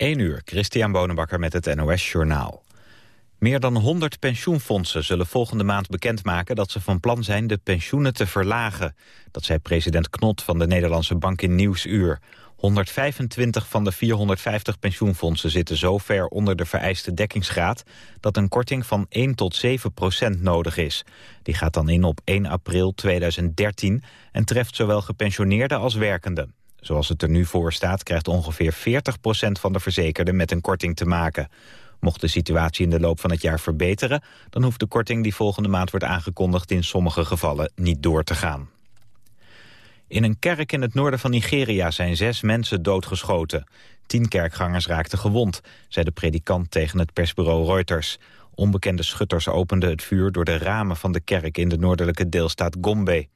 1 uur, Christian Bonenbakker met het NOS Journaal. Meer dan 100 pensioenfondsen zullen volgende maand bekendmaken... dat ze van plan zijn de pensioenen te verlagen. Dat zei president Knot van de Nederlandse Bank in Nieuwsuur. 125 van de 450 pensioenfondsen zitten zo ver onder de vereiste dekkingsgraad... dat een korting van 1 tot 7 procent nodig is. Die gaat dan in op 1 april 2013 en treft zowel gepensioneerden als werkenden. Zoals het er nu voor staat krijgt ongeveer 40% van de verzekerden met een korting te maken. Mocht de situatie in de loop van het jaar verbeteren... dan hoeft de korting die volgende maand wordt aangekondigd in sommige gevallen niet door te gaan. In een kerk in het noorden van Nigeria zijn zes mensen doodgeschoten. Tien kerkgangers raakten gewond, zei de predikant tegen het persbureau Reuters. Onbekende schutters openden het vuur door de ramen van de kerk in de noordelijke deelstaat Gombe.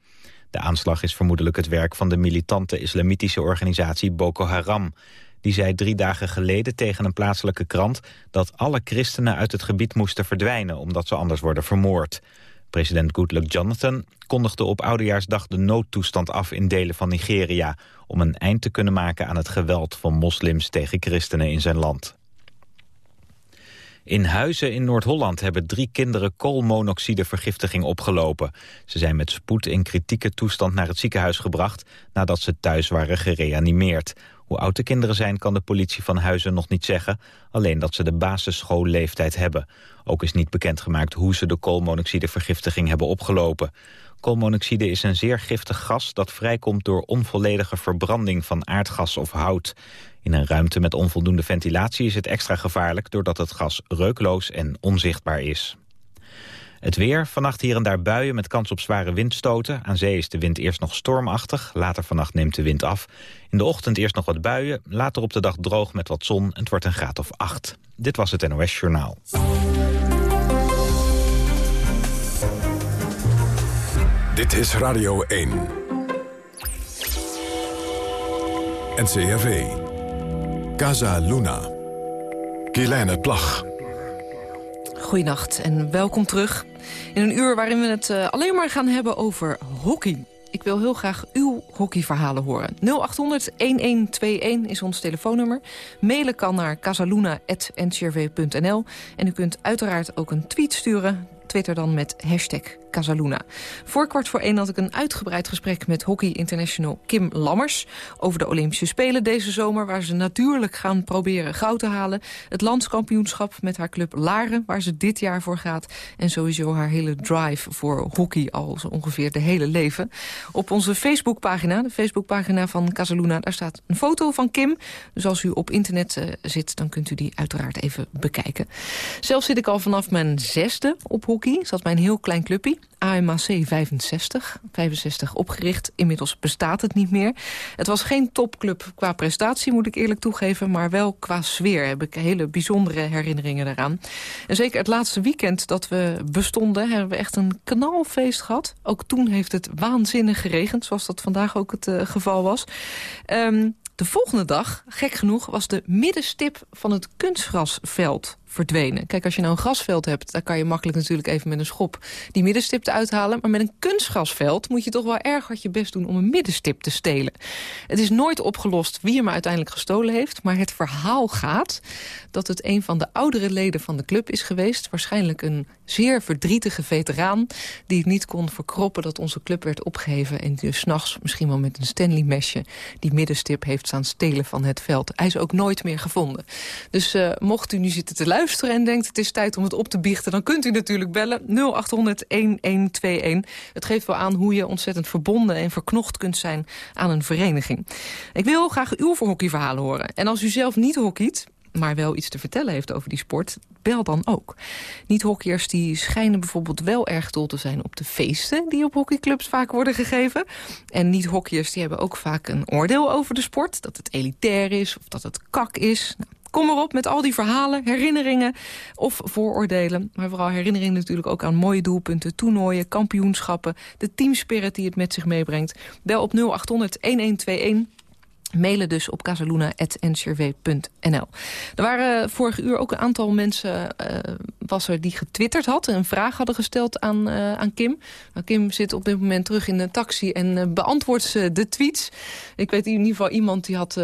De aanslag is vermoedelijk het werk van de militante islamitische organisatie Boko Haram. Die zei drie dagen geleden tegen een plaatselijke krant... dat alle christenen uit het gebied moesten verdwijnen... omdat ze anders worden vermoord. President Goodluck Jonathan kondigde op Oudejaarsdag de noodtoestand af in delen van Nigeria... om een eind te kunnen maken aan het geweld van moslims tegen christenen in zijn land. In Huizen in Noord-Holland hebben drie kinderen koolmonoxidevergiftiging opgelopen. Ze zijn met spoed in kritieke toestand naar het ziekenhuis gebracht... nadat ze thuis waren gereanimeerd. Hoe oud de kinderen zijn kan de politie van Huizen nog niet zeggen. Alleen dat ze de basisschoolleeftijd hebben. Ook is niet bekendgemaakt hoe ze de koolmonoxidevergiftiging hebben opgelopen. Koolmonoxide is een zeer giftig gas dat vrijkomt door onvolledige verbranding van aardgas of hout. In een ruimte met onvoldoende ventilatie is het extra gevaarlijk doordat het gas reukloos en onzichtbaar is. Het weer, vannacht hier en daar buien met kans op zware windstoten. Aan zee is de wind eerst nog stormachtig, later vannacht neemt de wind af. In de ochtend eerst nog wat buien, later op de dag droog met wat zon... het wordt een graad of acht. Dit was het NOS Journaal. Dit is Radio 1. NCRV. Casa Luna. Kielijne Plag. Goedenacht en welkom terug. In een uur waarin we het uh, alleen maar gaan hebben over hockey. Ik wil heel graag uw hockeyverhalen horen. 0800-1121 is ons telefoonnummer. Mailen kan naar casaluna.ncrv.nl. En u kunt uiteraard ook een tweet sturen. Twitter dan met hashtag Casaluna. Voor kwart voor één had ik een uitgebreid gesprek met Hockey International Kim Lammers... over de Olympische Spelen deze zomer... waar ze natuurlijk gaan proberen goud te halen. Het landskampioenschap met haar club Laren, waar ze dit jaar voor gaat. En sowieso haar hele drive voor hockey al zo ongeveer de hele leven. Op onze Facebookpagina, de Facebookpagina van Casaluna... daar staat een foto van Kim. Dus als u op internet uh, zit, dan kunt u die uiteraard even bekijken. Zelf zit ik al vanaf mijn zesde op hockey. Zat mijn heel klein clubje. AMAC 65, 65 opgericht. Inmiddels bestaat het niet meer. Het was geen topclub qua prestatie, moet ik eerlijk toegeven... maar wel qua sfeer heb ik hele bijzondere herinneringen daaraan. En zeker het laatste weekend dat we bestonden... hebben we echt een knalfeest gehad. Ook toen heeft het waanzinnig geregend, zoals dat vandaag ook het uh, geval was. Um, de volgende dag, gek genoeg, was de middenstip van het kunstgrasveld Kijk, als je nou een grasveld hebt, dan kan je makkelijk natuurlijk even met een schop die middenstip uit halen. Maar met een kunstgrasveld moet je toch wel erg hard je best doen om een middenstip te stelen. Het is nooit opgelost wie hem uiteindelijk gestolen heeft. Maar het verhaal gaat dat het een van de oudere leden van de club is geweest. Waarschijnlijk een zeer verdrietige veteraan die het niet kon verkroppen dat onze club werd opgeheven. En die dus s'nachts misschien wel met een Stanley-mesje die middenstip heeft staan stelen van het veld. Hij is ook nooit meer gevonden. Dus uh, mocht u nu zitten te luisteren luisteren en denkt het is tijd om het op te biechten... dan kunt u natuurlijk bellen 0800-1121. Het geeft wel aan hoe je ontzettend verbonden en verknocht kunt zijn aan een vereniging. Ik wil graag uw hockeyverhalen horen. En als u zelf niet hockeyt, maar wel iets te vertellen heeft over die sport, bel dan ook. Niet-hockeyers die schijnen bijvoorbeeld wel erg dol te zijn op de feesten... die op hockeyclubs vaak worden gegeven. En niet-hockeyers die hebben ook vaak een oordeel over de sport. Dat het elitair is of dat het kak is. Nou, Kom erop met al die verhalen, herinneringen of vooroordelen. Maar vooral herinneringen natuurlijk ook aan mooie doelpunten, toernooien, kampioenschappen. De teamspirit die het met zich meebrengt. Bel op 0800 1121. Mailen dus op casaluna.ncrw.nl. Er waren vorige uur ook een aantal mensen uh, was er die getwitterd had... en een vraag hadden gesteld aan, aan Kim. Nou, Kim zit op dit moment terug in de taxi en beantwoordt ze de tweets. Ik weet in ieder geval iemand die had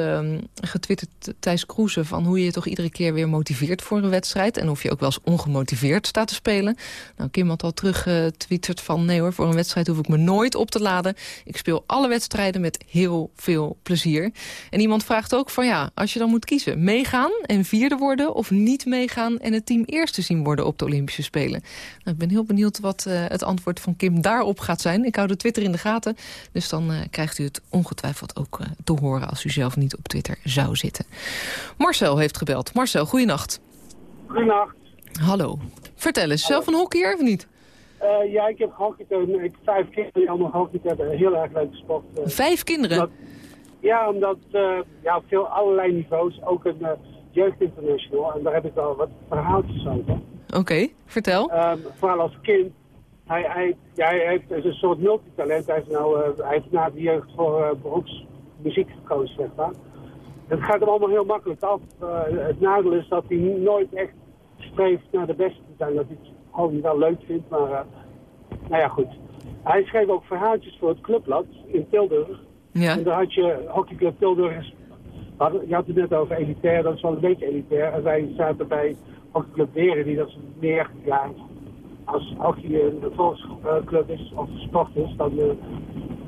getwitterd Thijs Kroeze... van hoe je toch iedere keer weer motiveert voor een wedstrijd... en of je ook wel eens ongemotiveerd staat te spelen. Nou, Kim had al teruggetwitterd van... nee hoor, voor een wedstrijd hoef ik me nooit op te laden. Ik speel alle wedstrijden met heel veel plezier. En iemand vraagt ook van ja, als je dan moet kiezen... meegaan en vierde worden of niet meegaan... en het team eerste zien worden op de Olympische Spelen. Nou, ik ben heel benieuwd wat uh, het antwoord van Kim daarop gaat zijn. Ik hou de Twitter in de gaten, dus dan uh, krijgt u het ongetwijfeld ook uh, te horen... als u zelf niet op Twitter zou zitten. Marcel heeft gebeld. Marcel, goeienacht. Goeienacht. Hallo. Vertel eens, zelf een hockeyer of niet? Uh, ja, ik heb gehockeyd. Ik heb vijf kinderen die allemaal gehockeyd hebben. Heel erg leuke sport. Uh, vijf kinderen? Ja, omdat uh, ja, op veel allerlei niveaus. Ook een jeugdinternational. En daar heb ik wel wat verhaaltjes over. Oké, okay, vertel. Um, vooral als kind. Hij, hij, ja, hij heeft een soort multitalent. Hij, is nou, hij heeft na de jeugd voor beroepsmuziek gekozen, zeg maar. Het gaat hem allemaal heel makkelijk af. het nadeel is dat hij nooit echt streeft naar de beste te zijn. Dat hij het gewoon wel leuk vindt, maar nou ja, goed. Hij schreef ook verhaaltjes voor het clubblad in Tilburg. Ja. En daar had je hockeyclub Tilburg. Je had het net over elitair, dat is wel een beetje elitair. En wij zaten bij hockeyclub Weren, die dat is meer, ja, als hockey een volksclub is of sport is, dan, uh,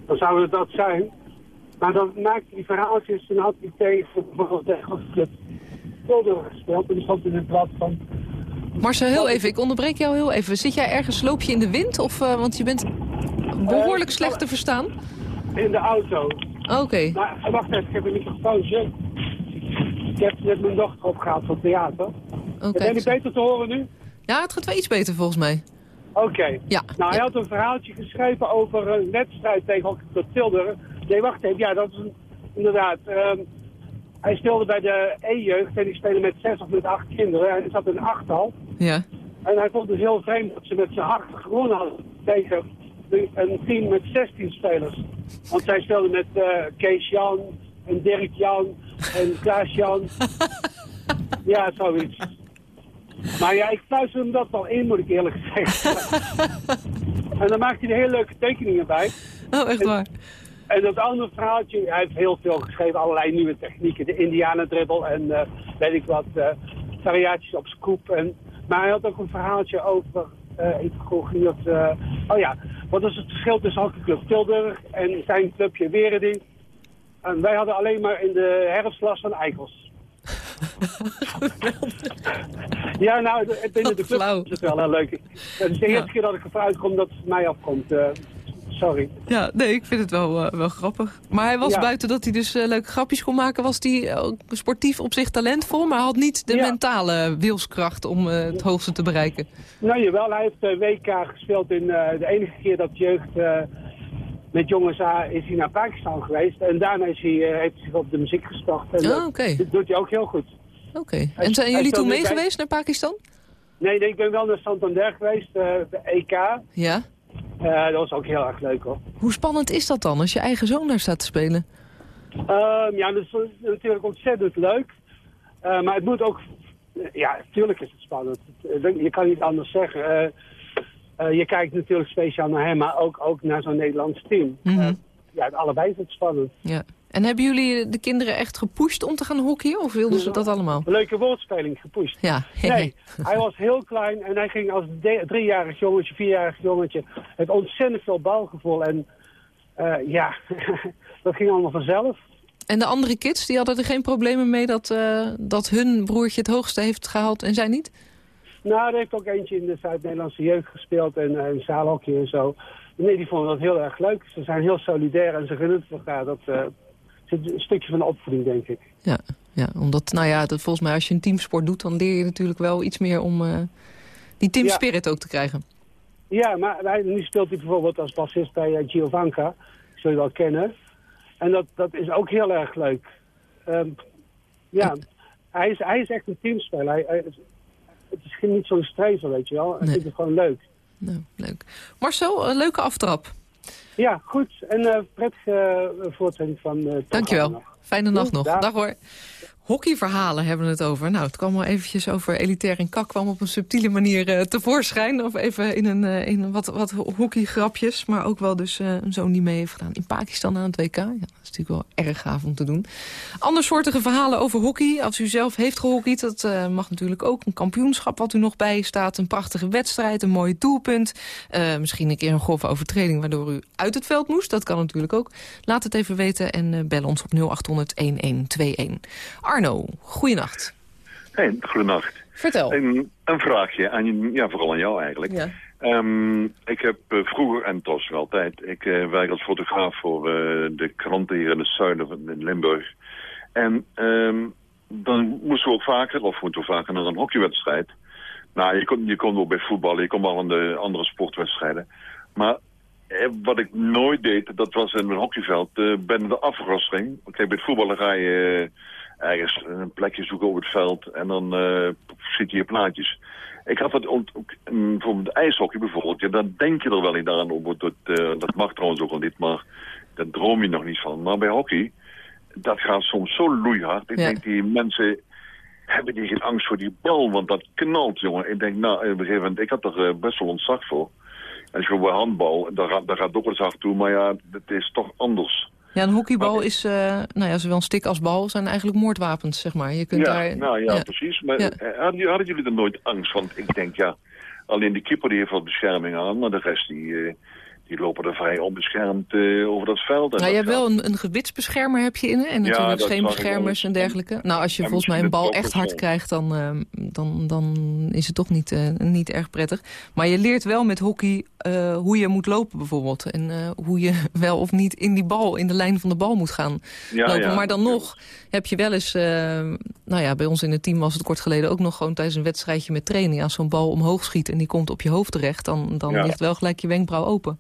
dan zou het dat zijn. Maar dan maakte hij verhaaltjes en had hij tegen bijvoorbeeld de hockeyclub Tilburg gespeeld. En die stond in het blad van Marcel, heel even, ik onderbreek jou heel even. Zit jij ergens, loop je in de wind? Of, uh, want je bent behoorlijk uh, slecht te verstaan. In de auto. Oké. Okay. Maar wacht even, ik heb een microfoontje. Ik heb net mijn dochter opgehaald van theater. Okay. Ben je beter te horen nu? Ja, het gaat wel iets beter volgens mij. Oké. Okay. Ja. Nou, hij ja. had een verhaaltje geschreven over een wedstrijd tegen Tilburg. Nee, wacht even. Ja, dat is een, inderdaad... Um, hij speelde bij de E-jeugd en die spelen met zes of met acht kinderen. Hij zat in een achtal. Ja. En hij vond het heel vreemd dat ze met z'n hart gewonnen hadden tegen een team met 16 spelers. Want zij speelden met uh, Kees Jan en Dirk Jan en Klaas Jan. ja, zoiets. Maar ja, ik fluister hem dat wel in, moet ik eerlijk zeggen. en dan maakt hij er hele leuke tekeningen bij. Oh, echt waar? En dat andere verhaaltje, hij heeft heel veel geschreven, allerlei nieuwe technieken. De indianendribbel en uh, weet ik wat, uh, variaties op scoop. En, maar hij had ook een verhaaltje over, uh, ik vroeg niet oh ja, wat is het verschil tussen hockeyclub Tilburg en zijn clubje Wereding? En wij hadden alleen maar in de herfst last van eikels. ja, nou, binnen de club is het wel heel leuk. Het is de eerste ja. keer dat ik ervan uitkom dat het mij afkomt. Sorry. Ja, nee, ik vind het wel, uh, wel grappig. Maar hij was Ja. buiten dat hij dus uh, leuke grapjes kon maken... was hij ook sportief op zich talentvol... maar had niet de Ja. mentale wilskracht om het hoogste te bereiken. Nou jawel, hij heeft WK gespeeld in de enige keer dat jeugd met jongens A is hij naar Pakistan geweest. En daarna is hij, heeft hij zich op de muziek gestart. En Ah, dat doet hij ook heel goed. Oké. En zijn jullie toen mee bij- geweest naar Pakistan? Nee, nee, ik ben wel naar Santander geweest, uh, de EK. Ja. Uh, dat was ook heel erg leuk hoor. Hoe spannend is dat dan als je eigen zoon daar staat te spelen? Ehm, ja, dat is natuurlijk ontzettend leuk. Uh, maar het moet ook... Ja, natuurlijk is het spannend. Je kan niet anders zeggen. Eh, eh, je kijkt natuurlijk speciaal naar hem, maar ook, ook naar zo'n Nederlands team. Mhm. Eh, ja, allebei is het spannend. Ja. En hebben jullie de kinderen echt gepusht om te gaan hockeyen? Of wilden ze dat allemaal? Leuke woordspeling gepusht. Ja. Nee, hij was heel klein en hij ging als driejarig jongetje, vierjarig jongetje... het ontzettend veel balgevoel. En eh, ja, dat ging allemaal vanzelf. En de andere kids, die hadden er geen problemen mee dat, eh, dat hun broertje het hoogste heeft gehaald en zij niet? Nou, er heeft ook eentje in de Zuid-Nederlandse jeugd gespeeld en uh, in zaalhokje en zo. Nee, die vonden dat heel erg leuk. Ze zijn heel solidair en ze gunnen het elkaar. Dat een stukje van de opvoeding, denk ik. Ja, ja omdat, nou ja, dat, volgens mij als je een teamsport doet... dan leer je natuurlijk wel iets meer om eh, die team Ja. spirit ook te krijgen. Ja, maar hij, nu speelt hij bijvoorbeeld als bassist bij uh, Giovanka. Zul je wel kennen. En dat, dat is ook heel erg leuk. Ehm, ja, hij is, hij is echt een teamspeler. Hij, het is geen- niet zo'n strever, weet je wel. Hij Nee. vindt het gewoon leuk. Nou, leuk. Marcel, een leuke aftrap. Ja, goed. En eh prettige uh, voortzetting van... eh, Dankjewel. Fijne nacht nog. dag. Dag hoor. Hockeyverhalen hebben we het over. Nou, het kwam wel eventjes over elitair en kak. kwam op een subtiele manier uh, tevoorschijn. Of even in, een, wat, wat hockeygrapjes. Maar ook wel dus uh, een zoon die mee heeft gedaan in Pakistan aan het WK. Ja, dat is natuurlijk wel erg gaaf om te doen. Andersoortige verhalen over hockey. Als u zelf heeft gehockeyd, dat mag natuurlijk ook. Een kampioenschap wat u nog bij staat. Een prachtige wedstrijd, een mooi doelpunt. misschien een keer een grove overtreding waardoor u uit het veld moest. Dat kan natuurlijk ook. Laat het even weten en bel ons op 0800 1121. Arno, goeienacht. Hey, goedenacht. Vertel. Een, een vraagje, aan, ja, vooral aan jou eigenlijk. Ja. Um, ik heb uh, vroeger, en toch wel altijd, ik uh, werk als fotograaf voor uh, de kranten hier in het zuiden van in Limburg. En um, dan moesten we ook vaker, of moeten we vaker naar een hockeywedstrijd. Nou, je kon, je kon ook bij voetballen, je kon wel aan de andere sportwedstrijden. Maar wat ik nooit deed, dat was in een hockeyveld, binnen de afrosting. Kijk, bij het voetballen ga je ergens een plekje zoeken op het veld en dan uh, je je plaatjes. Ik had dat ook, bijvoorbeeld ijshockey bijvoorbeeld, ja, dan denk je er wel niet aan. Op, dat, uh, dat mag trouwens ook al niet, maar daar droom je nog niet van. Maar bij hockey, dat gaat soms zo loeihard. Ik denk, die mensen hebben die geen angst voor die bal, want dat knalt, jongen. Ik denk, nou, op een gegeven moment, ik had er uh, best wel ontzag voor. En als je bij handbal, daar gaat, daar gaat ook eens hard toe, maar ja, het is toch anders. Ja, een hockeybal is, uh, nou ja, zowel een stik als bal zijn eigenlijk moordwapens, zeg maar. Je kunt ja, daar, nou ja, precies. Maar ja. Hadden, hadden, jullie er nooit angst? Want ik denk, ja, alleen de keeper die heeft wat bescherming aan, maar de rest die... Uh, die lopen er vrij onbeschermd uh, over dat veld. En nou, je hebt wel een, een gebitsbeschermer heb je in, en natuurlijk ja, scheenbeschermers en dergelijke. Nou, als je volgens mij een bal echt hard krijgt, dan, uh, dan, dan is het toch niet, uh, niet erg prettig. Maar je leert wel met hockey hoe je moet lopen bijvoorbeeld. En hoe je wel of niet in die bal, in de lijn van de bal moet gaan ja, lopen. Ja, maar dan nog heb je wel eens, nou ja, bij ons in het team was het kort geleden ook nog gewoon tijdens een wedstrijdje met training. Als zo'n bal omhoog schiet en die komt op je hoofd terecht, dan, dan ligt wel gelijk je wenkbrauw open.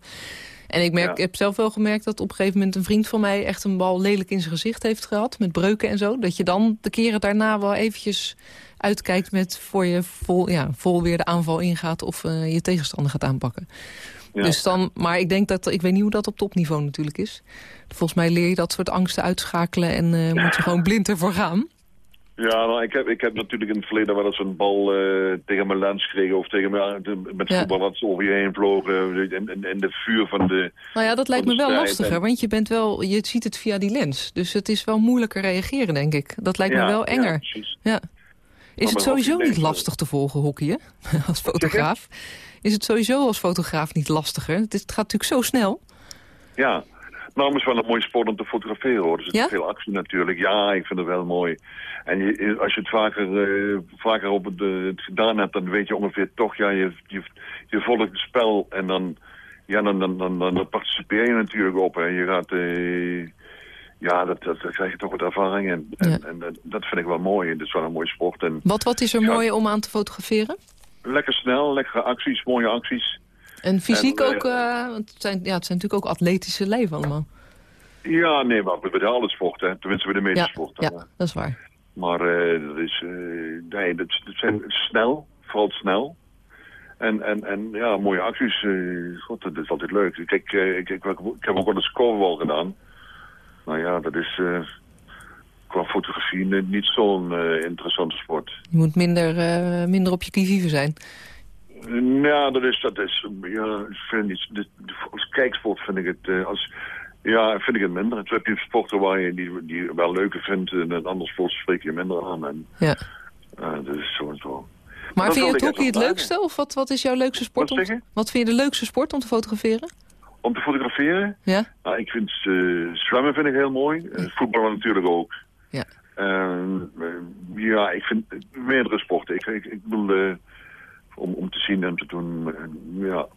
En ik, merk, ik heb zelf wel gemerkt dat op een gegeven moment een vriend van mij... echt een bal lelijk in zijn gezicht heeft gehad, met breuken en zo. Dat je dan de keren daarna wel eventjes uitkijkt met voor je vol, ja, vol weer de aanval ingaat... of uh, je tegenstander gaat aanpakken. Ja. Dus dan, maar ik denk dat, ik weet niet hoe dat op topniveau natuurlijk is. Volgens mij leer je dat soort angsten uitschakelen en uh, moet je gewoon blind ervoor gaan. Ja, nou, ik, heb, ik heb natuurlijk in het verleden wel eens een bal uh, tegen mijn lens gekregen... of tegen mijn, met ja. voetbal wat ze over je heen vlogen in, in, de vuur van de Nou ja, dat lijkt me wel lastiger, want je, bent wel, je ziet het via die lens. Dus het is wel moeilijker reageren, denk ik. Dat lijkt ja, me wel enger. Ja, Is het sowieso niet lastig te volgen, hockeyen, als fotograaf? Is het sowieso als fotograaf niet lastiger? Het, is, het gaat natuurlijk zo snel. Ja, nou, het is wel een mooie sport om te fotograferen, hoor. Er zit ja? veel actie natuurlijk. Ja, ik vind het wel mooi. En je, als je het vaker, uh, vaker op het, uh, het, gedaan hebt, dan weet je ongeveer toch, ja, je, je, je volgt het spel en dan, ja, dan, dan, dan, dan participeer je natuurlijk op. En je gaat, uh, ja, dat, dat, krijg je toch wat ervaring in. En, ja. en, en, dat vind ik wel mooi. Het is wel een mooie sport. En, wat, wat is er mooi om aan te fotograferen? Lekker snel, lekkere acties, mooie acties. En fysiek en, ook, want het zijn, ja, het zijn natuurlijk ook atletische leven allemaal. Ja, nee, maar bij de alle sporten, tenminste bij de meeste ja, sporten. Ja, dat is waar. Maar uh, dat is, uh, nee, dat, dat zijn snel, vooral snel. En, en, en ja, mooie acties, god, dat is altijd leuk. Kijk, ik, ik, ik, heb ook wel eens coverbal gedaan. Nou ja, dat is qua fotografie niet zo'n interessante sport. Je moet minder, minder op je kivive zijn. Ja, dat is, dat is, ja, vind ik, als kijksport vind ik het, als, ja, vind ik het minder. Het heb je sporten waar je die, die wel leuker vindt en een ander sport spreek je minder aan. En, ja. Uh, dat is zo en zo. Maar vind je het hockey het leukste? Of wat, wat is jouw leukste sport? Wat, om, wat vind je de leukste sport om te fotograferen? Om te fotograferen? Ja. Nou, ik vind uh, zwemmen vind ik heel mooi. Voetballen natuurlijk ook. Ja. ja, ik vind meerdere sporten. Ik, ik, ik bedoel, om, om te zien en te doen, ja,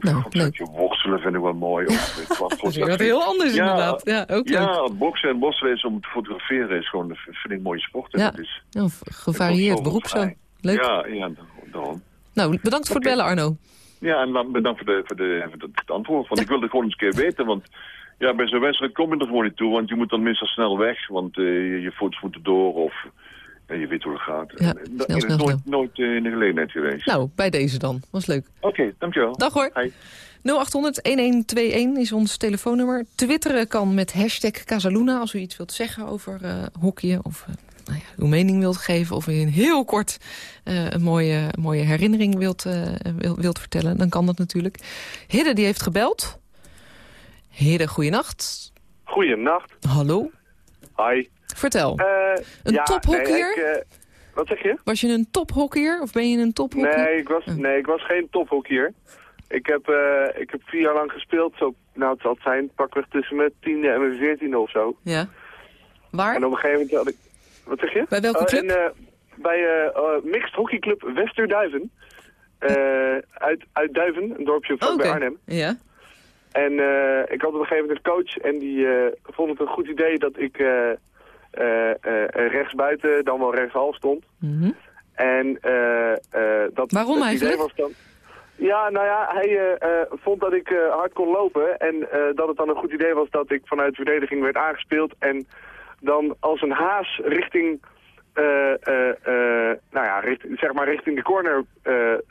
nou, leuk. worstelen vind ik wel mooi. Of, dat is wat heel anders ja, inderdaad. Ja, ook ja boksen en worstelen om te fotograferen is gewoon, vind ik mooie sport. Ja, is, ja gevarieerd beroep zo. Leuk. Ja, ja, daarom. Nou, bedankt voor het bellen Arno. Ja, en bedankt voor, de, voor, de, voor het antwoord. Want ik wilde gewoon eens een keer weten, want ja, bij zo'n wedstrijd kom je er gewoon niet toe. Want je moet dan meestal snel weg, want uh, je, je foto's moeten door of... En je weet hoe het gaat. Ja, snel, is snel, nooit, nooit uh, in de gelegenheid geweest. Nou, bij deze dan. Was leuk. Oké, okay, dankjewel. Dag hoor. Hi. 0800-1121 is ons telefoonnummer. Twitteren kan met hashtag Casaluna als u iets wilt zeggen over uh, hockeyen of uh, nou ja, uw mening wilt geven... of u in heel kort een mooie, mooie herinnering wilt, wilt, vertellen... dan kan dat natuurlijk. Hidde die heeft gebeld. Hidde, goeienacht. Goeienacht. Hallo. Hi. Vertel. een ja, tophockeyer? wat zeg je? Was je een tophockeyer of ben je een tophockeyer? Nee, ik was, oh. nee, ik was geen tophockeyer. Ik heb, uh, ik heb vier jaar lang gespeeld. Zo, nou, het zal het zijn, pakweg tussen mijn tiende en mijn veertiende of zo. Ja. Waar? En op een gegeven moment had ik... Wat zeg je? Bij welke oh, club? Uh, bij uh, Mixed Hockeyclub Westerduiven. uit, uit Duiven, een dorpje van bij Arnhem. Ja. En ik had op een gegeven moment een coach en die vond het een goed idee dat ik rechtsbuiten, dan wel rechtshalf stond. Mm En dat Waarom het eigenlijk? was dan... Ja, nou ja, hij uh, vond dat ik uh, hard kon lopen en uh, dat het dan een goed idee was dat ik vanuit de verdediging werd aangespeeld en dan als een haas richting, nou ja, richting, zeg maar richting de corner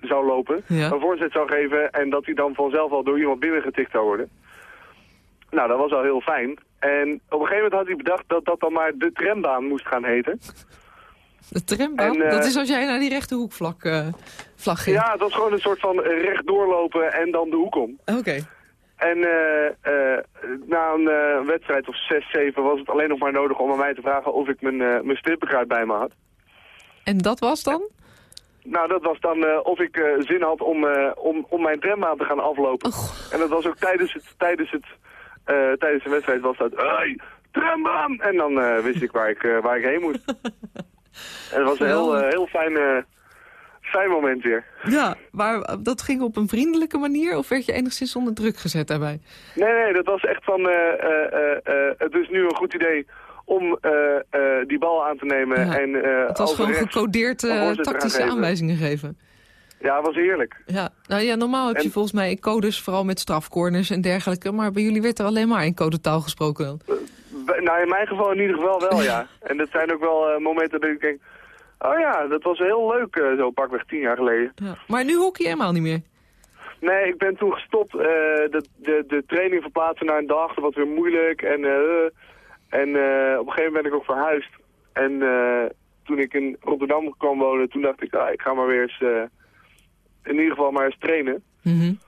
zou lopen, ja. een voorzet zou geven en dat hij dan vanzelf al door iemand binnengetikt zou worden. Nou, dat was al heel fijn. En op een gegeven moment had hij bedacht dat dat dan maar de trambaan moest gaan heten. De trambaan? En, dat is als jij naar die rechterhoekvlak uh, vlag ging? Ja, dat is gewoon een soort van recht doorlopen en dan de hoek om. Oké. En uh, na een wedstrijd of 6, 7 was het alleen nog maar nodig om aan mij te vragen of ik mijn, mijn strippenkruid bij me had. En dat was dan? Nou, dat was dan of ik zin had om, om, om mijn trambaan te gaan aflopen. Oh. En dat was ook tijdens het, tijdens het tijdens de wedstrijd was dat, hey, trambaan! En dan wist ik waar ik, waar ik heen moest. En het was een heel, uh, heel fijn, uh, fijn moment weer. Ja, maar dat ging op een vriendelijke manier of werd je enigszins onder druk gezet daarbij? Nee, nee, dat was echt van, uh, het is nu een goed idee om die bal aan te nemen. Ja, en, het was gewoon gecodeerd tactische aanwijzingen geven. Ja, was heerlijk. Ja, nou ja, normaal heb je volgens mij codes, vooral met strafcorners en dergelijke. Maar bij jullie werd er alleen maar in codetaal gesproken dan. Nou, in mijn geval in ieder geval wel, ja. En dat zijn ook wel uh, momenten dat ik denk... Oh ja, dat was heel leuk, uh, zo pakweg tien jaar geleden. Ja. Maar nu hockey je helemaal niet meer? Nee, ik ben toen gestopt. De, de, de training verplaatsen naar een dag, dat was weer moeilijk. En, en op een gegeven moment ben ik ook verhuisd. En toen ik in Rotterdam kwam wonen, toen dacht ik... Ah, ik ga maar weer eens... in ieder geval maar eens trainen. Mm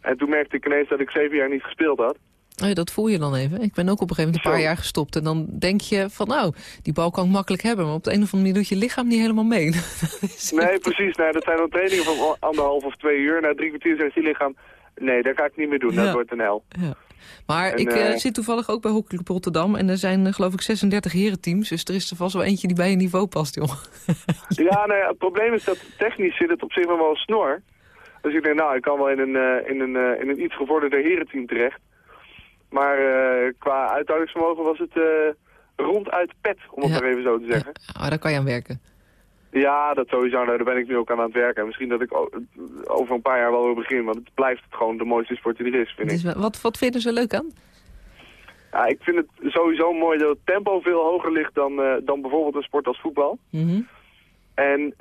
En toen merkte ik ineens dat ik zeven jaar niet gespeeld had. Oh dat voel je dan even. Ik ben ook op een gegeven moment een paar jaar gestopt. En dan denk je van nou, die bal kan ik makkelijk hebben. Maar op de een of andere manier doet je lichaam niet helemaal mee. nee, precies. Nou, dat zijn dan trainingen van anderhalf of twee uur. Na drie kwartier zegt je lichaam, nee, dat ga ik niet meer doen. Dat wordt een hel. Ja. Maar ik uh, zit toevallig ook bij Hockeyclub Rotterdam. En er zijn uh, geloof ik 36 herenteams. Dus er is er vast wel eentje die bij je niveau past, joh. ja, ja, het probleem is dat technisch zit het op zich nog wel snor. Dus ik denk, nou, ik kan wel in een, in een, in een iets gevorderder herenteam terecht. Maar uh, qua uithoudingsvermogen was het uh, ronduit pet, om het maar even zo te zeggen. Ja, oh, daar kan je aan werken. Ja, dat sowieso. Nou, daar ben ik nu ook aan aan het werken. En misschien dat ik over een paar jaar wel weer begin. Want het blijft gewoon de mooiste sport die er is, vind ik. Wat, wat vinden ze leuk aan? Ja, ik vind het sowieso mooi dat het tempo veel hoger ligt dan, uh, dan bijvoorbeeld een sport als voetbal. Mm -hmm. En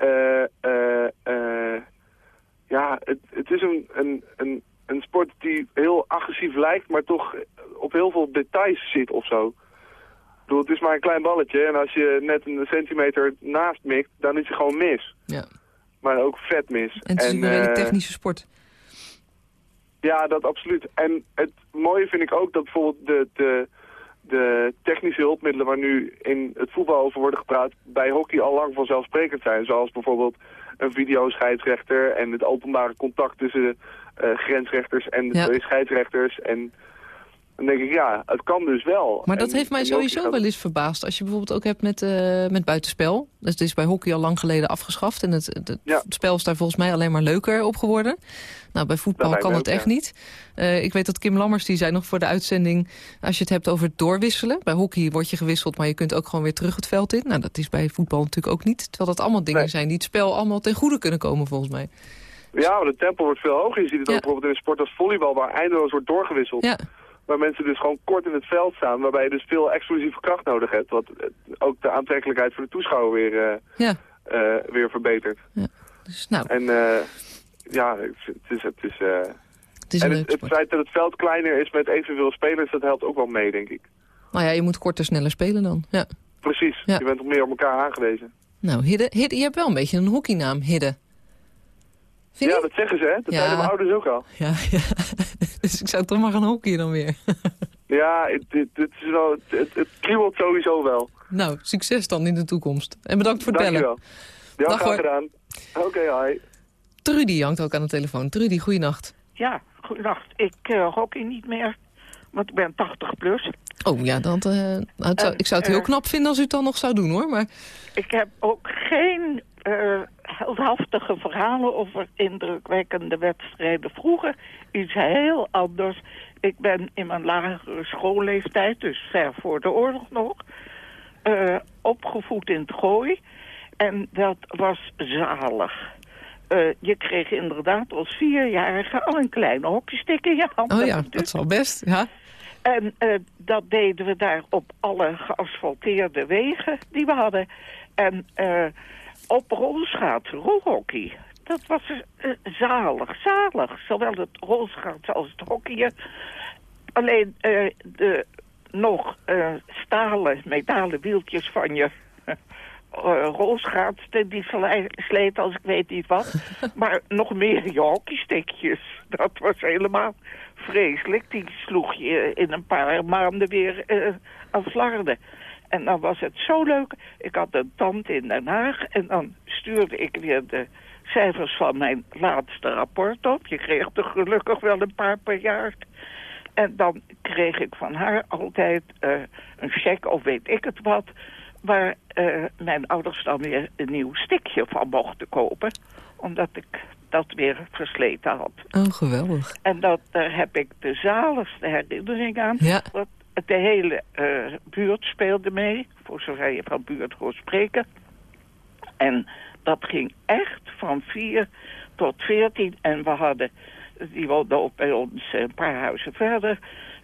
ja, het, het is een, een, een, een sport die heel agressief lijkt, maar toch op heel veel details zit of zo. Bedoel, het is maar een klein balletje en als je net een centimeter naast mikt, dan is het gewoon mis. Ja. Maar ook vet mis. En het is een hele technische sport. Ja, dat absoluut. En het mooie vind ik ook dat bijvoorbeeld de, de, de technische hulpmiddelen waar nu in het voetbal over worden gepraat, bij hockey al lang vanzelfsprekend zijn. Zoals bijvoorbeeld een videoscheidsrechter en het openbare contact tussen uh, grensrechters en de ja. scheidsrechters. En dan denk ik, ja, het kan dus wel. Maar dat heeft mij sowieso wel eens verbaasd. Als je bijvoorbeeld ook hebt met, uh, met buitenspel. Dus het is bij hockey al lang geleden afgeschaft. En het, het, ja. spel is daar volgens mij alleen maar leuker op geworden. Nou, bij voetbal kan het echt niet. Uh, ik weet dat Kim Lammers, die zei nog voor de uitzending... als je het hebt over het doorwisselen. Bij hockey word je gewisseld, maar je kunt ook gewoon weer terug het veld in. Nou, dat is bij voetbal natuurlijk ook niet. Terwijl dat allemaal dingen nee. zijn die het spel allemaal ten goede kunnen komen, volgens mij. Ja, maar de tempo wordt veel hoger. Je ziet het Ja. ook bijvoorbeeld in een sport als volleybal, waar eindeloos wordt doorgewisseld. Ja, Waar mensen dus gewoon kort in het veld staan, waarbij je dus veel explosieve kracht nodig hebt. Wat ook de aantrekkelijkheid voor de toeschouwer weer, eh, ja. eh, weer verbetert. Dus nou, En eh, ja, het is... Het is het is en het, feit dat het veld kleiner is met evenveel spelers, dat helpt ook wel mee, denk ik. Nou ja, je moet korter, sneller spelen dan. Ja. Precies, je bent nog meer op elkaar aangewezen. Nou, Hidde, Hidde, je hebt wel een beetje een hockeynaam, Hidde. Vind ja, dat zeggen ze, hè? Dat ja. zeiden mijn ouders ook al. Ja, ja. dus ik zou toch maar gaan hockeyen dan weer. ja, het, het, is wel, het, het kriebelt sowieso wel. Nou, succes dan in de toekomst. En bedankt voor het bellen. Dankjewel. Ja, Dag, graag gedaan. Oké, hi. Trudy hangt ook aan de telefoon. Trudy, goeienacht. Ja, goeienacht. Ik uh, hockey niet meer, want ik ben 80 plus. Oh ja, dat, uh, zou, ik zou het heel knap vinden als u het dan nog zou doen hoor. Maar... Ik heb ook geen uh, heldhaftige verhalen over indrukwekkende wedstrijden. Vroeger iets heel anders. Ik ben in mijn lagere schoolleeftijd, dus ver voor de oorlog nog, uh, opgevoed in het gooi. En dat was zalig. Uh, je kreeg inderdaad als vierjarige al een kleine hockeystick in je hand. Oh ja, dat is wel best, ja. En uh, dat deden we daar op alle geasfalteerde wegen die we hadden. En uh, op rolschaatsen, rolhockey. Dat was zalig, zalig. Zowel het rolschaatsen als het hockeyen. Alleen de nog stalen, metalen wieltjes van je rolschaatste, die sleet als ik weet niet wat. maar nog meer hockeystickjes. Dat was helemaal vreselijk. Die sloeg je in een paar maanden weer aan En dan was het zo leuk. Ik had een tand in Den Haag en dan stuurde ik weer de cijfers van mijn laatste rapport op. Je kreeg er gelukkig wel een paar per jaar. En dan kreeg ik van haar altijd uh, een cheque of weet ik het wat waar uh, mijn ouders dan weer een nieuw stikje van mochten kopen. Omdat ik dat weer versleten had. Oh, geweldig. En dat, daar heb ik de zaligste herinnering aan. Ja. Want de hele uh, buurt speelde mee, voor zover je van buurt kon spreken. En dat ging echt van vier tot veertien. En we hadden, die woonden ook bij ons een paar huizen verder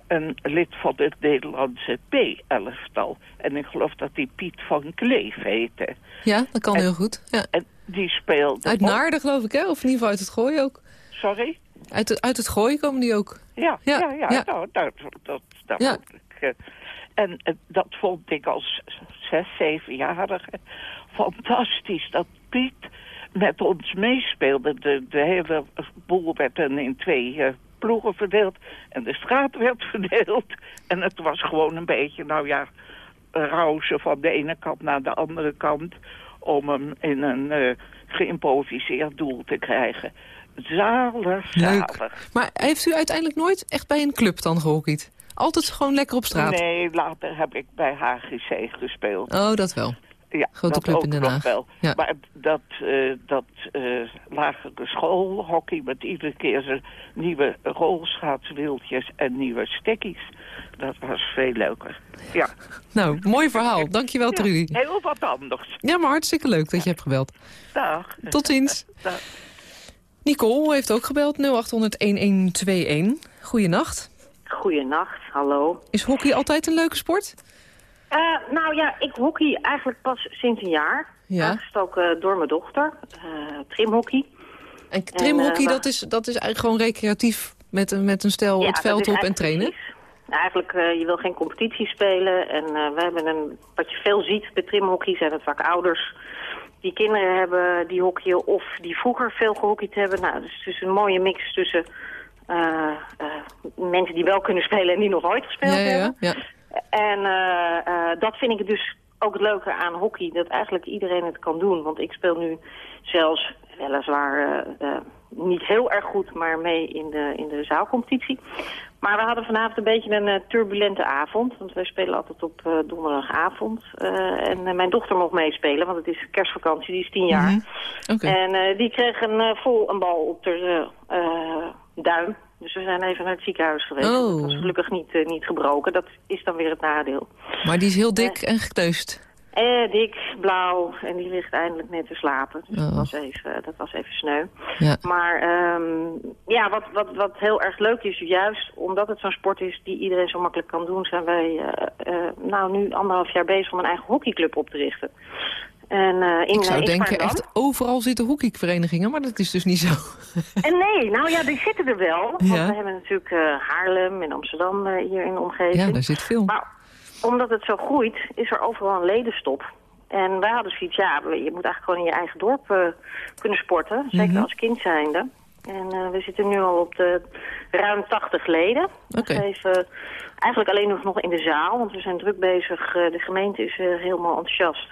een lid van het Nederlandse P-elftal. En ik geloof dat die Piet van Kleef heette. Ja, dat kan heel goed. Ja. En die speelde... Uit Naarden geloof ik, hè? Of in ieder geval uit het Gooi ook. Sorry? Uit, het, uit het Gooi komen die ook. Ja, ja, ja. ja, ja. Nou, dat, dat, dat ja. En uh, dat vond ik als zes, zevenjarige fantastisch. Dat Piet met ons meespeelde. De, de hele boel werd dan in twee uh, ploegen verdeeld. En de straat werd verdeeld. En het was gewoon een beetje, nou ja, rauzen van de ene kant naar de andere kant. Om hem in een uh, geïmproviseerd doel te krijgen. Zalig, zalig. Leuk. Maar heeft u uiteindelijk nooit echt bij een club dan gehockeyd? Altijd gewoon lekker op straat? Nee, later heb ik bij HGC gespeeld. Oh, dat wel. Ja, Grote dat club in Den Haag. wel. Ja. Maar dat, uh, dat uh, lagere schoolhockey met iedere keer zijn nieuwe rolschaatswieltjes en nieuwe stekkies. Dat was veel leuker. Ja. Nou, mooi verhaal. Dankjewel, ja, Trudy. Heel wat anders. Ja, maar hartstikke leuk dat je hebt gebeld. Dag. Tot ziens. Dag. Nicole heeft ook gebeld, 0800-1121. Goeienacht. Goeienacht, hallo. Is hockey altijd een leuke sport? Uh, nou ja, ik hockey eigenlijk pas sinds een jaar. Ja. Aangestoken door mijn dochter. Uh, trimhockey. En trimhockey, En, uh, dat, is, dat is eigenlijk gewoon recreatief met, een- met een stel Ja, het veld op en trainen? precies. Eigenlijk, eh, je wil geen competitie spelen. En eh, we hebben een, wat je veel ziet bij trimhockey zijn het vaak ouders die kinderen hebben die hockeyen of die vroeger veel gehockeyd hebben. Nou, dus het is een mooie mix tussen eh, eh, mensen die wel kunnen spelen en die nog nooit gespeeld Ja, hebben. ja. ja. En eh, eh, dat vind ik dus ook het leuke aan hockey, dat eigenlijk iedereen het kan doen. Want ik speel nu zelfs, weliswaar eh, eh, niet heel erg goed, maar mee in de, in de zaalcompetitie. Maar we hadden vanavond een beetje een eh, turbulente avond, want wij spelen altijd op eh, donderdagavond. Eh, en eh, mijn dochter mocht meespelen, want het is kerstvakantie, die is tien jaar. Mhm. En eh, die kreeg een, eh, vol een bal op de eh, duim. Dus we zijn even naar het ziekenhuis geweest. Oh. Dat was gelukkig niet, eh, niet gebroken. Dat is dan weer het nadeel. Maar die is heel dik en gekneusd. Eh, dik, blauw. En die ligt eindelijk net te slapen. Dus dat, Oh. was even, dat was even sneu. Ja. Maar ehm, ja, wat, wat, wat heel erg leuk is, juist omdat het zo'n sport is die iedereen zo makkelijk kan doen, zijn wij eh, eh, nou nu anderhalf jaar bezig om een eigen hockeyclub op te richten. En, eh, in, Ik zou in denken, echt overal zitten hockeyverenigingen, maar dat is dus niet zo. En nee, nou ja, die zitten er wel. Want Ja. we hebben natuurlijk eh, Haarlem en Amsterdam eh, hier in de omgeving. Ja, daar zit veel. Maar omdat het zo groeit, is er overal een ledenstop. En wij hadden zoiets, ja, je moet eigenlijk gewoon in je eigen dorp uh, kunnen sporten. Zeker mm -hmm. als kind zijnde. En uh, we zitten nu al op de ruim 80 leden. Okay. We geven eigenlijk alleen nog in de zaal, want we zijn druk bezig. Uh, de gemeente is uh, helemaal enthousiast.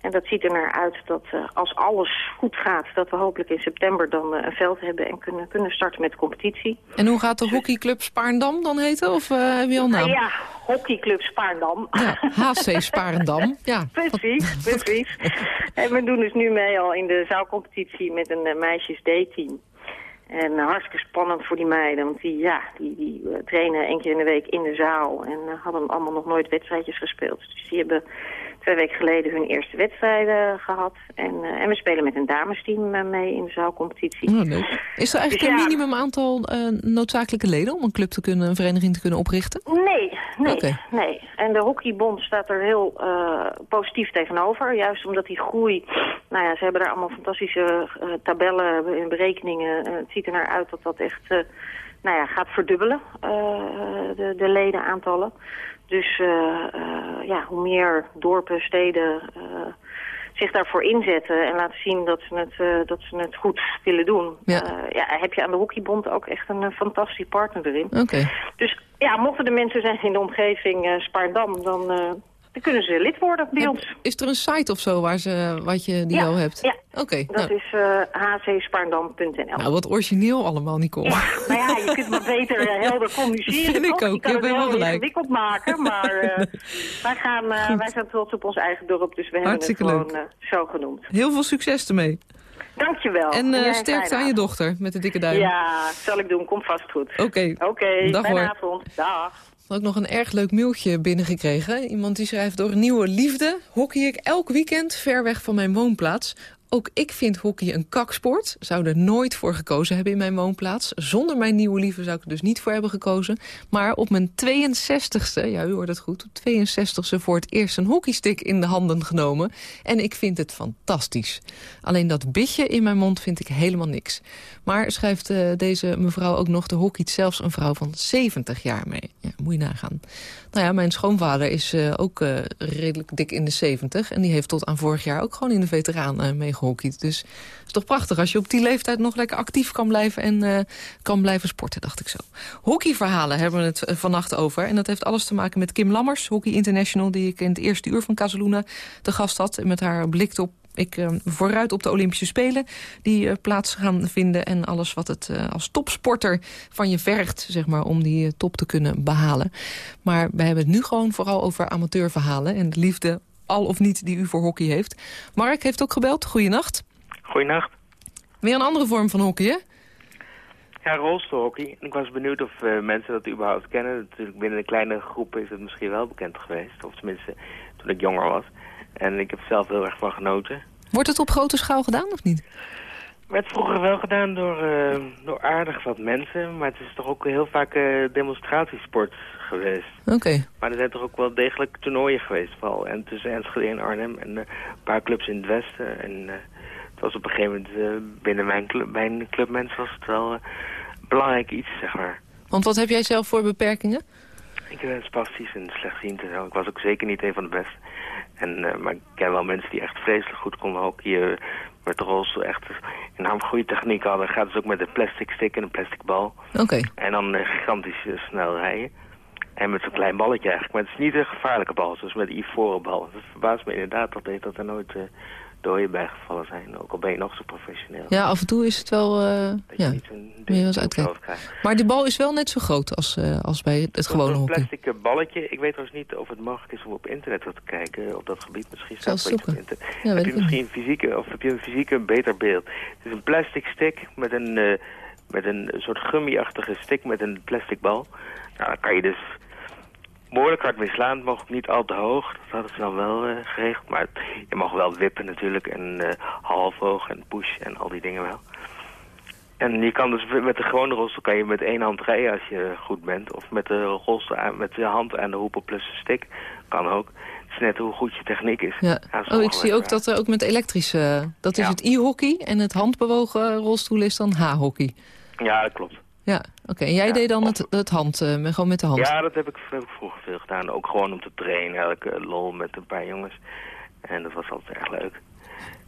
En dat ziet er naar uit dat als alles goed gaat... dat we hopelijk in september dan een veld hebben en kunnen, kunnen starten met de competitie. En hoe gaat de hockeyclub Spaarndam dan heten? Of heb je al naam? ja, hockeyclub Spaarndam. Ja, HC Spaarndam. Ja. precies, precies. en we doen dus nu mee al in de zaalcompetitie met een meisjes D-team. En uh, hartstikke spannend voor die meiden, want die, ja, die, die uh, trainen één keer in de week in de zaal en uh, hadden allemaal nog nooit wedstrijdjes gespeeld. Dus die hebben twee weken geleden hun eerste wedstrijden gehad. En, en we spelen met een damesteam mee in de zaalcompetitie. Oh, leuk. Is er eigenlijk dus, een minimum aantal noodzakelijke leden om een club te kunnen, een vereniging te kunnen oprichten? Nee, nee, okay. nee. En de hockeybond staat er heel positief tegenover, juist omdat die groei nou ja, ze hebben daar allemaal fantastische tabellen en berekeningen. Het ziet er naar uit dat dat echt nou ja, gaat verdubbelen, de, de ledenaantallen. Dus ja, hoe meer dorpen, steden zich daarvoor inzetten en laten zien dat ze het, dat ze het goed willen doen. Ja. ja, heb je aan de Hockeybond ook echt een fantastische partner erin. Okay. Dus ja, mochten er mensen zijn in de omgeving Spaardam, dan dan kunnen ze lid worden bij ons. Is er een site of zo waar ze, wat je die ja, al hebt? Ja, okay, dat nou. is uh. Nou, wat origineel allemaal, Nicole. Ja, nou ja, je kunt maar beter uh, helder communiceren. Vind ik ook, je het wel gelijk. ingewikkeld maken, maar uh, wij, gaan, wij zijn trots op ons eigen dorp, dus we hebben Hartstikke het gewoon zo genoemd. Heel veel succes ermee. Dankjewel. En uh, sterkte aan je dochter met de dikke duim. Ja, zal ik doen. Kom vast goed. Oké. Okay. Oké, okay, Dag hoor. avond. Dag ook nog een erg leuk mailtje binnengekregen. Iemand die schrijft door een nieuwe liefde... hockey ik elk weekend ver weg van mijn woonplaats. Ook ik vind hockey een kaksport. Zou er nooit voor gekozen hebben in mijn woonplaats. Zonder mijn nieuwe liefde zou ik er dus niet voor hebben gekozen. Maar op mijn 62ste, ja u hoort het goed... op 62ste voor het eerst een hockeystick in de handen genomen. En ik vind het fantastisch. Alleen dat bitje in mijn mond vind ik helemaal niks. Maar schrijft uh, deze mevrouw ook nog... de hockeyt zelfs een vrouw van 70 jaar mee. Ja, moet je nagaan. Nou ja, mijn schoonvader is uh, ook uh, redelijk dik in de 70. En die heeft tot aan vorig jaar ook gewoon in de veteraan uh, meegehockeyd. Dus het is toch prachtig als je op die leeftijd nog lekker actief kan blijven... en kan blijven sporten, dacht ik zo. Hockeyverhalen hebben we het vannacht over. En dat heeft alles te maken met Kim Lammers, Hockey International... die ik in het eerste uur van Casaluna te gast had. En met haar blik op ik uh, vooruit op de Olympische Spelen die uh, plaats gaan vinden... en alles wat het uh, als topsporter van je vergt, zeg maar, om die top te kunnen behalen. Maar we hebben het nu gewoon vooral over amateurverhalen... en de liefde, al of niet, die u voor hockey heeft. Mark heeft ook gebeld. Goeienacht. Goeienacht. Weer een andere vorm van hockey, hè? Ja, rolstoelhockey. Ik was benieuwd of mensen dat überhaupt kennen. Natuurlijk binnen een kleine groep is het misschien wel bekend geweest. Of tenminste, toen ik jonger was. En ik heb zelf heel erg van genoten. Wordt het op grote schaal gedaan of niet? werd vroeger wel gedaan door, uh, door aardig wat mensen. Maar het is toch ook heel vaak uh, demonstratiesport geweest. Oké. Okay. Maar er zijn toch ook wel degelijk toernooien geweest. Vooral. En tussen Enschede en Arnhem. En uh, een paar clubs in het westen. En het was op een gegeven moment binnen mijn, club, mijn clubmens was het wel belangrijk iets, zeg maar. Want wat heb jij zelf voor beperkingen? Ik ben spastisch en slechtziend en zo. Ik was ook zeker niet een van de beste. En, uh, maar ik ken wel mensen die echt vreselijk goed konden hockeyen. Met de rolstoel echt enorm goede techniek hadden. Gaat dus ook met een plastic stick en een plastic bal. Oké. Okay. En dan uh, gigantisch uh, snel rijden. En met zo'n klein balletje eigenlijk. Maar het is niet een gevaarlijke bal, zoals met de ivoren bal. Dat verbaast me inderdaad dat, dat er nooit dooien bijgevallen zijn. Ook al ben je nog zo professioneel. Ja, af en toe is het wel... Uh, dat ja, je niet zo'n uitkijken. Maar die bal is wel net zo groot als, uh, als bij het gewone hockey. Een plastic balletje. Ik weet trouwens niet of het mogelijk is om op internet wat te kijken. Op dat gebied misschien staat het op internet. Ja, heb je misschien fysieke, of heb je een fysieke een beter beeld. Het is een plastic stick met een, uh, met een soort gummiachtige stick met een plastic bal. Nou, dan kan je dus behoorlijk hard. Het mag niet al te hoog. Dat hadden ze dan wel uh, geregeld. Maar je mag wel wippen natuurlijk. En uh, half hoog en push en al die dingen wel. En je kan dus met de gewone rolstoel kan je met één hand rijden als je goed bent. Of met de rolstoel aan, met de hand aan de hoepel plus een stick. Kan ook. Het is net hoe goed je techniek is. Ja. oh, ik zie ook dat er ook met elektrische... Dat is Ja. het e-hockey en het handbewogen rolstoel is dan H-hockey. Ja, dat klopt. Ja, oké. En jij deed dan het, het hand, uh, gewoon met de hand? Ja, dat heb ik, heb ik vroeger veel gedaan. Ook gewoon om te trainen. Elke lol met een paar jongens. En dat was altijd erg leuk.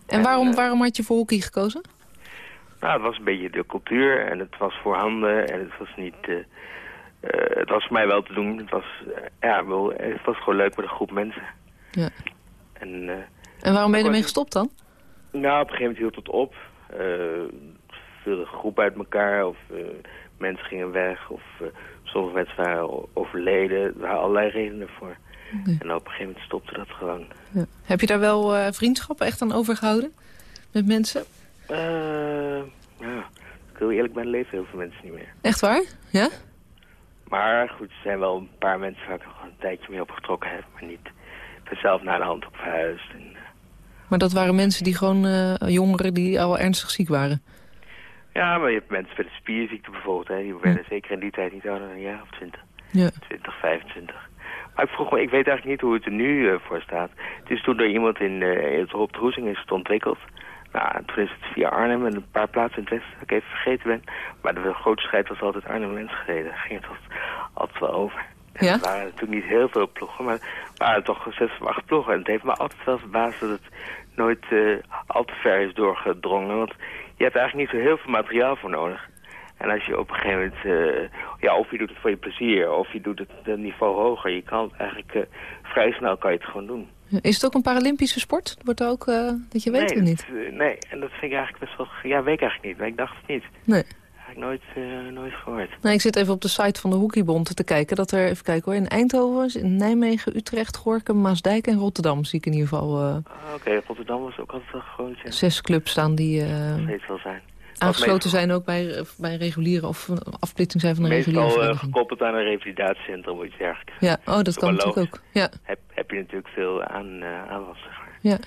En, waarom, waarom had je voor hockey gekozen? Nou, het was een beetje de cultuur en het was voorhanden en het was niet... het was voor mij wel te doen. Het was, ja, wel, het was gewoon leuk met een groep mensen. Ja. En, en waarom ben je ermee gestopt dan? Nou, op een gegeven moment hield het op. veel groep uit elkaar of mensen gingen weg of sommige mensen waren overleden. Er waren allerlei redenen voor. En op een gegeven moment stopte dat gewoon. Ja. Heb je daar wel uh, vriendschappen echt aan overgehouden? Met mensen? Uh, ja, ik wil eerlijk ben, leven heel veel mensen niet meer. Echt waar? Ja? Maar goed, er zijn wel een paar mensen waar ik nog een tijdje mee opgetrokken heb. Maar niet zelf naar de hand op verhuisd. En, uh... Maar dat waren mensen die gewoon, uh, jongeren die al ernstig ziek waren? Ja, maar je hebt mensen met een spierziekte bijvoorbeeld. Hè. Die werden zeker in die tijd niet ouder dan een jaar of twintig. Ja. 20, 25. Maar ik vroeg me, ik weet eigenlijk niet hoe het er nu uh, voor staat. Het is toen door iemand in, uh, in het Rob Droezing is het ontwikkeld. Nou, toen is het via Arnhem en een paar plaatsen in het westen, dat ik even vergeten ben. Maar de grote strijd was altijd Arnhem-Enschede. Daar ging het altijd wel over. En ja? Er waren natuurlijk niet heel veel ploegen, maar er waren toch zes of acht ploegen. En het heeft me altijd wel verbaasd dat het nooit uh, al te ver is doorgedrongen. Want je hebt eigenlijk niet zo heel veel materiaal voor nodig. En als je op een gegeven moment, uh, ja, of je doet het voor je plezier, of je doet het een niveau hoger, je kan het eigenlijk uh, vrij snel kan je het gewoon doen. Is het ook een Paralympische sport? Wordt er ook, uh, dat je weet nee, of niet? Nee, en dat vind ik eigenlijk best wel, ja, weet ik eigenlijk niet, maar ik dacht het niet. Nee. Ik nooit, nooit gehoord. Nee, ik zit even op de site van de Hockeybond te kijken. Dat er, even kijken hoor, in Eindhoven, in Nijmegen, Utrecht, Gorkum, Maasdijk en Rotterdam zie ik in ieder geval... Ah, Oké, okay. Rotterdam was ook altijd wel groot. Ja. Zes clubs staan die... steeds wel zijn aangesloten zijn ook bij, bij reguliere of afsplitsing zijn van een Meestal, reguliere Meestal gekoppeld aan een revalidatiecentrum of iets dergelijks. Ja, oh, dat kan natuurlijk ook. Ja. Heb, heb je natuurlijk veel aan, aan was, zeg maar. Ja.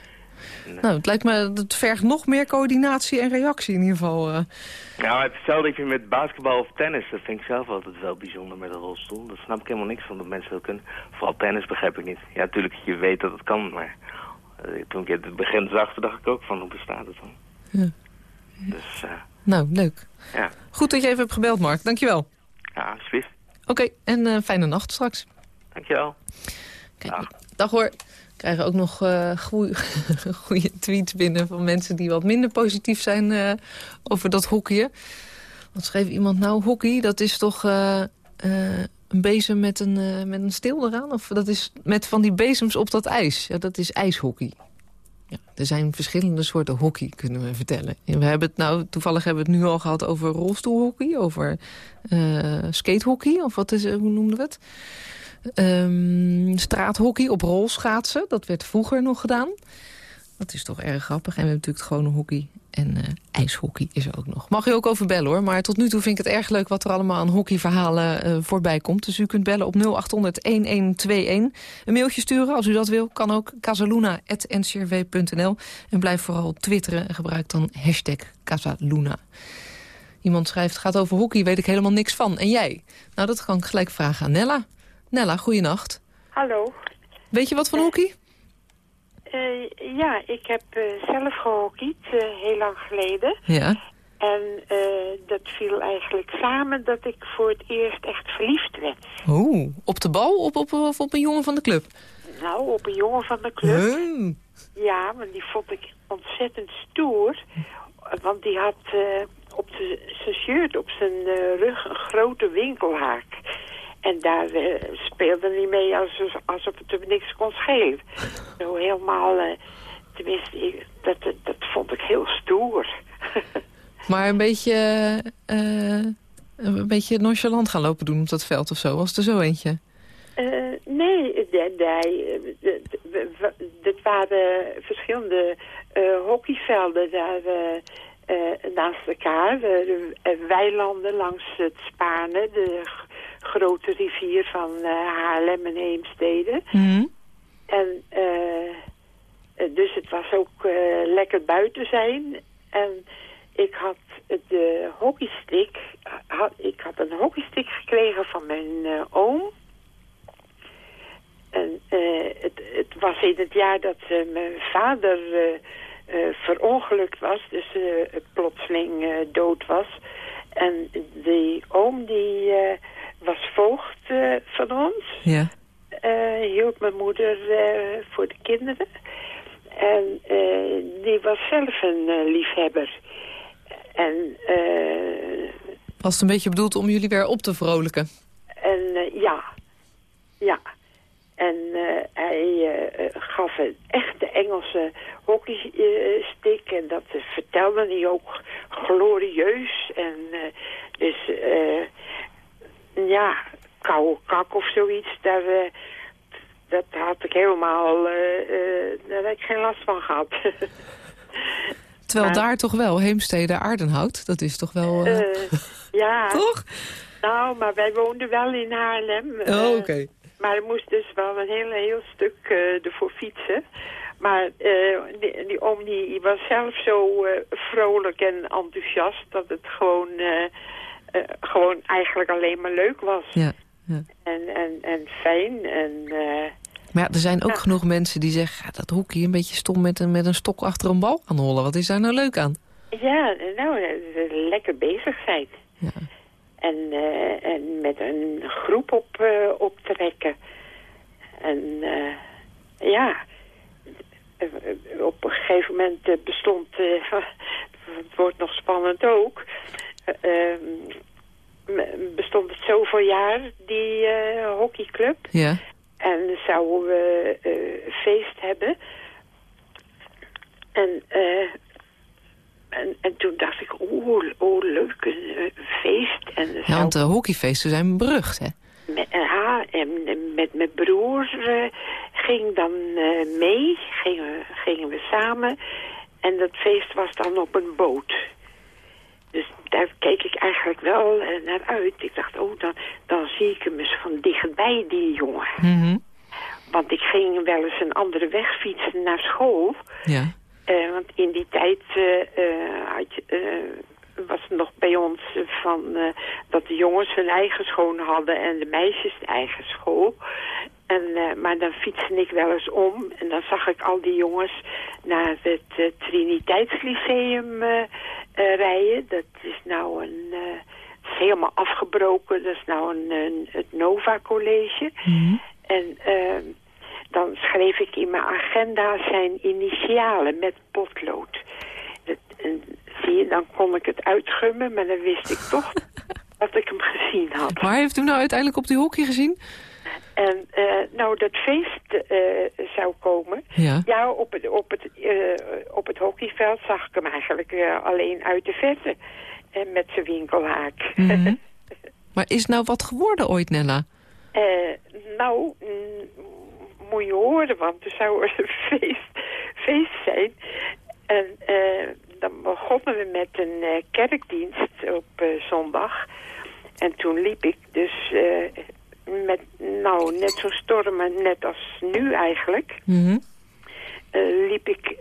Nou, het lijkt me, het vergt nog meer coördinatie en reactie in ieder geval. Uh. Nou, hetzelfde dat je met basketbal of tennis, dat vind ik zelf altijd wel bijzonder met een rolstoel. Daar snap ik helemaal niks van dat mensen dat kunnen. Vooral tennis begrijp ik niet. Ja, natuurlijk, je weet dat het kan, maar toen ik het begin zag, dacht ik ook van, hoe bestaat het dan? Ja. Dus, uh, nou, leuk. Ja. Goed dat je even hebt gebeld, Mark. Dankjewel. Ja, alsjeblieft. Oké, okay, en fijne nacht straks. Dankjewel. Kijk, dag. dag hoor. Krijgen ook nog uh, goede tweets binnen van mensen die wat minder positief zijn uh, over dat hockeyen. Wat schreef iemand nou? Hockey, dat is toch een bezem met een, met een steel eraan? Of dat is met van die bezems op dat ijs? Ja, dat is ijshockey. Ja, er zijn verschillende soorten hockey, kunnen we vertellen. En we hebben het nou, toevallig hebben we het nu al gehad over rolstoelhockey, over skatehockey, of wat is, hoe noemden we het? Um, straathockey op rolschaatsen, dat werd vroeger nog gedaan. Dat is toch erg grappig. En we hebben natuurlijk het gewone hockey. En uh, ijshockey is er ook nog. Mag je ook over bellen hoor. Maar tot nu toe vind ik het erg leuk wat er allemaal aan hockeyverhalen uh, voorbij komt. Dus u kunt bellen op 0800-1121. Een mailtje sturen als u dat wil. Kan ook casaluna.ncrv.nl. En blijf vooral twitteren en gebruik dan hashtag Casaluna. Iemand schrijft, gaat over hockey, weet ik helemaal niks van. En jij? Nou, dat kan ik gelijk vragen aan Nella. Nella, goeienacht. Hallo. Weet je wat van hockey? Uh, ja, ik heb uh, zelf gehockeyd, uh, heel lang geleden. Ja. En dat viel eigenlijk samen dat ik voor het eerst echt verliefd werd. Oeh, op de bal of op, of op een jongen van de club? Nou, op een jongen van de club. Huh? Ja, maar die vond ik ontzettend stoer. Want die had op zijn shirt, op zijn rug, een grote winkelhaak. En daar uh, speelde hij mee alsof, alsof het hem niks kon schelen. Zo helemaal, uh, tenminste, dat, dat vond ik heel stoer. maar een beetje, uh, een beetje nonchalant gaan lopen doen op dat veld of zo? Was er zo eentje? nee, nee dit waren verschillende hockeyvelden daar naast elkaar. De weilanden langs het Spaarne, de grote rivier van uh, Haarlem en Heemstede. Mm. En uh, dus het was ook lekker buiten zijn. En ik had de hockeystick, had, ik had een hockeystick gekregen van mijn oom. En het, het, was in het jaar dat mijn vader verongelukt was, dus plotseling dood was. En die oom die was voogd van ons. Ja. hielp mijn moeder voor de kinderen. En die was zelf een liefhebber. En... was het een beetje bedoeld om jullie weer op te vrolijken? En ja, ja. En uh, hij uh, gaf een echte Engelse hockeystick. en dat vertelde hij ook glorieus. En dus, ja, koude kak of zoiets. Daar, dat had ik helemaal, daar had ik geen last van gehad. Terwijl daar toch wel, Heemstede Aardenhout, dat is toch wel... ja. toch? Nou, maar wij woonden wel in Haarlem. Oh, oké. Maar er moest dus wel een heel, heel stuk ervoor fietsen. Maar uh, die, die oom die was zelf zo uh, vrolijk en enthousiast... dat het gewoon, gewoon eigenlijk alleen maar leuk was. Ja, ja. En, en, en fijn. En, maar ja, er zijn ook genoeg mensen die zeggen... dat hoekje een beetje stom met een, met een stok achter een bal gaan hollen. Wat is daar nou leuk aan? Ja, nou, lekker bezig zijn. Ja. En, uh, en met een groep op, optrekken. En ja, op een gegeven moment bestond, het wordt nog spannend ook, bestond het zoveel jaar, die hockeyclub. Ja. En zouden we feest hebben. En en, en toen dacht ik, oh, oh leuk, een, feest. En ja, want de hockeyfeesten zijn berucht, hè? Met, ja, en met mijn broer uh, ging dan uh, mee, gingen, gingen we samen. En dat feest was dan op een boot. Dus daar keek ik eigenlijk wel uh, naar uit. Ik dacht, oh, dan, dan zie ik hem eens van dichtbij, die jongen. Mm -hmm. Want ik ging wel eens een andere weg fietsen naar school. Ja. Uh, want in die tijd uh, had je, was het nog bij ons van dat de jongens hun eigen school hadden en de meisjes de eigen school. En, maar dan fietste ik wel eens om en dan zag ik al die jongens naar het Triniteitslyceum rijden. Dat is nou een... het is helemaal afgebroken. Dat is nou een, een het Nova College. Mm -hmm. En dan schreef ik in mijn agenda zijn initialen met potlood. Dat, en, zie je, dan kon ik het uitgummen, maar dan wist ik toch dat ik hem gezien had. Waar heeft u nou uiteindelijk op die hockey gezien? En uh, nou, dat feest uh, zou komen. Ja, ja op, het, op, het, uh, op het hockeyveld zag ik hem eigenlijk alleen uit de verte. En met zijn winkelhaak. Mm -hmm. maar is nou wat geworden ooit, Nella? nou, moet je horen, want er zou een feest, feest zijn. En uh, dan begonnen we met een uh, kerkdienst op uh, zondag. En toen liep ik dus met, nou, net zo stormen, net als nu eigenlijk. Mm -hmm. liep ik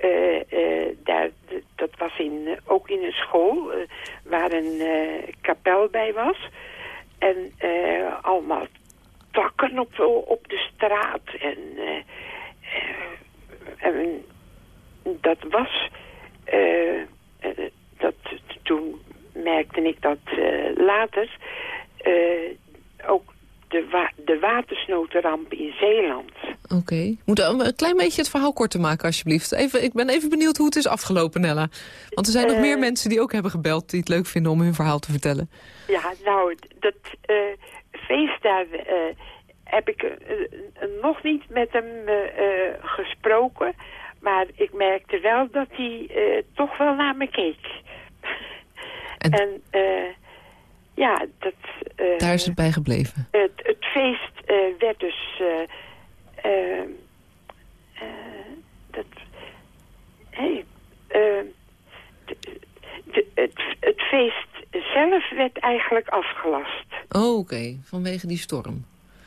daar, dat was in, ook in een school, waar een kapel bij was. En allemaal takken op, op de straat. En, en dat was... Dat, toen merkte ik dat later... ook de, wa de watersnoodramp in Zeeland. Oké. Okay. Moet een klein beetje het verhaal korter maken, alsjeblieft. Even, ik ben even benieuwd hoe het is afgelopen, Nella. Want er zijn nog meer mensen die ook hebben gebeld... die het leuk vinden om hun verhaal te vertellen. Ja, nou, dat feest daar uh, heb ik uh, nog niet met hem uh, gesproken. Maar ik merkte wel dat hij toch wel naar me keek. En, en ja, dat... daar is het bij gebleven? Het, het feest werd dus... dat... Hey, het, het feest zelf werd eigenlijk afgelast. Oh, oké. Vanwege die storm.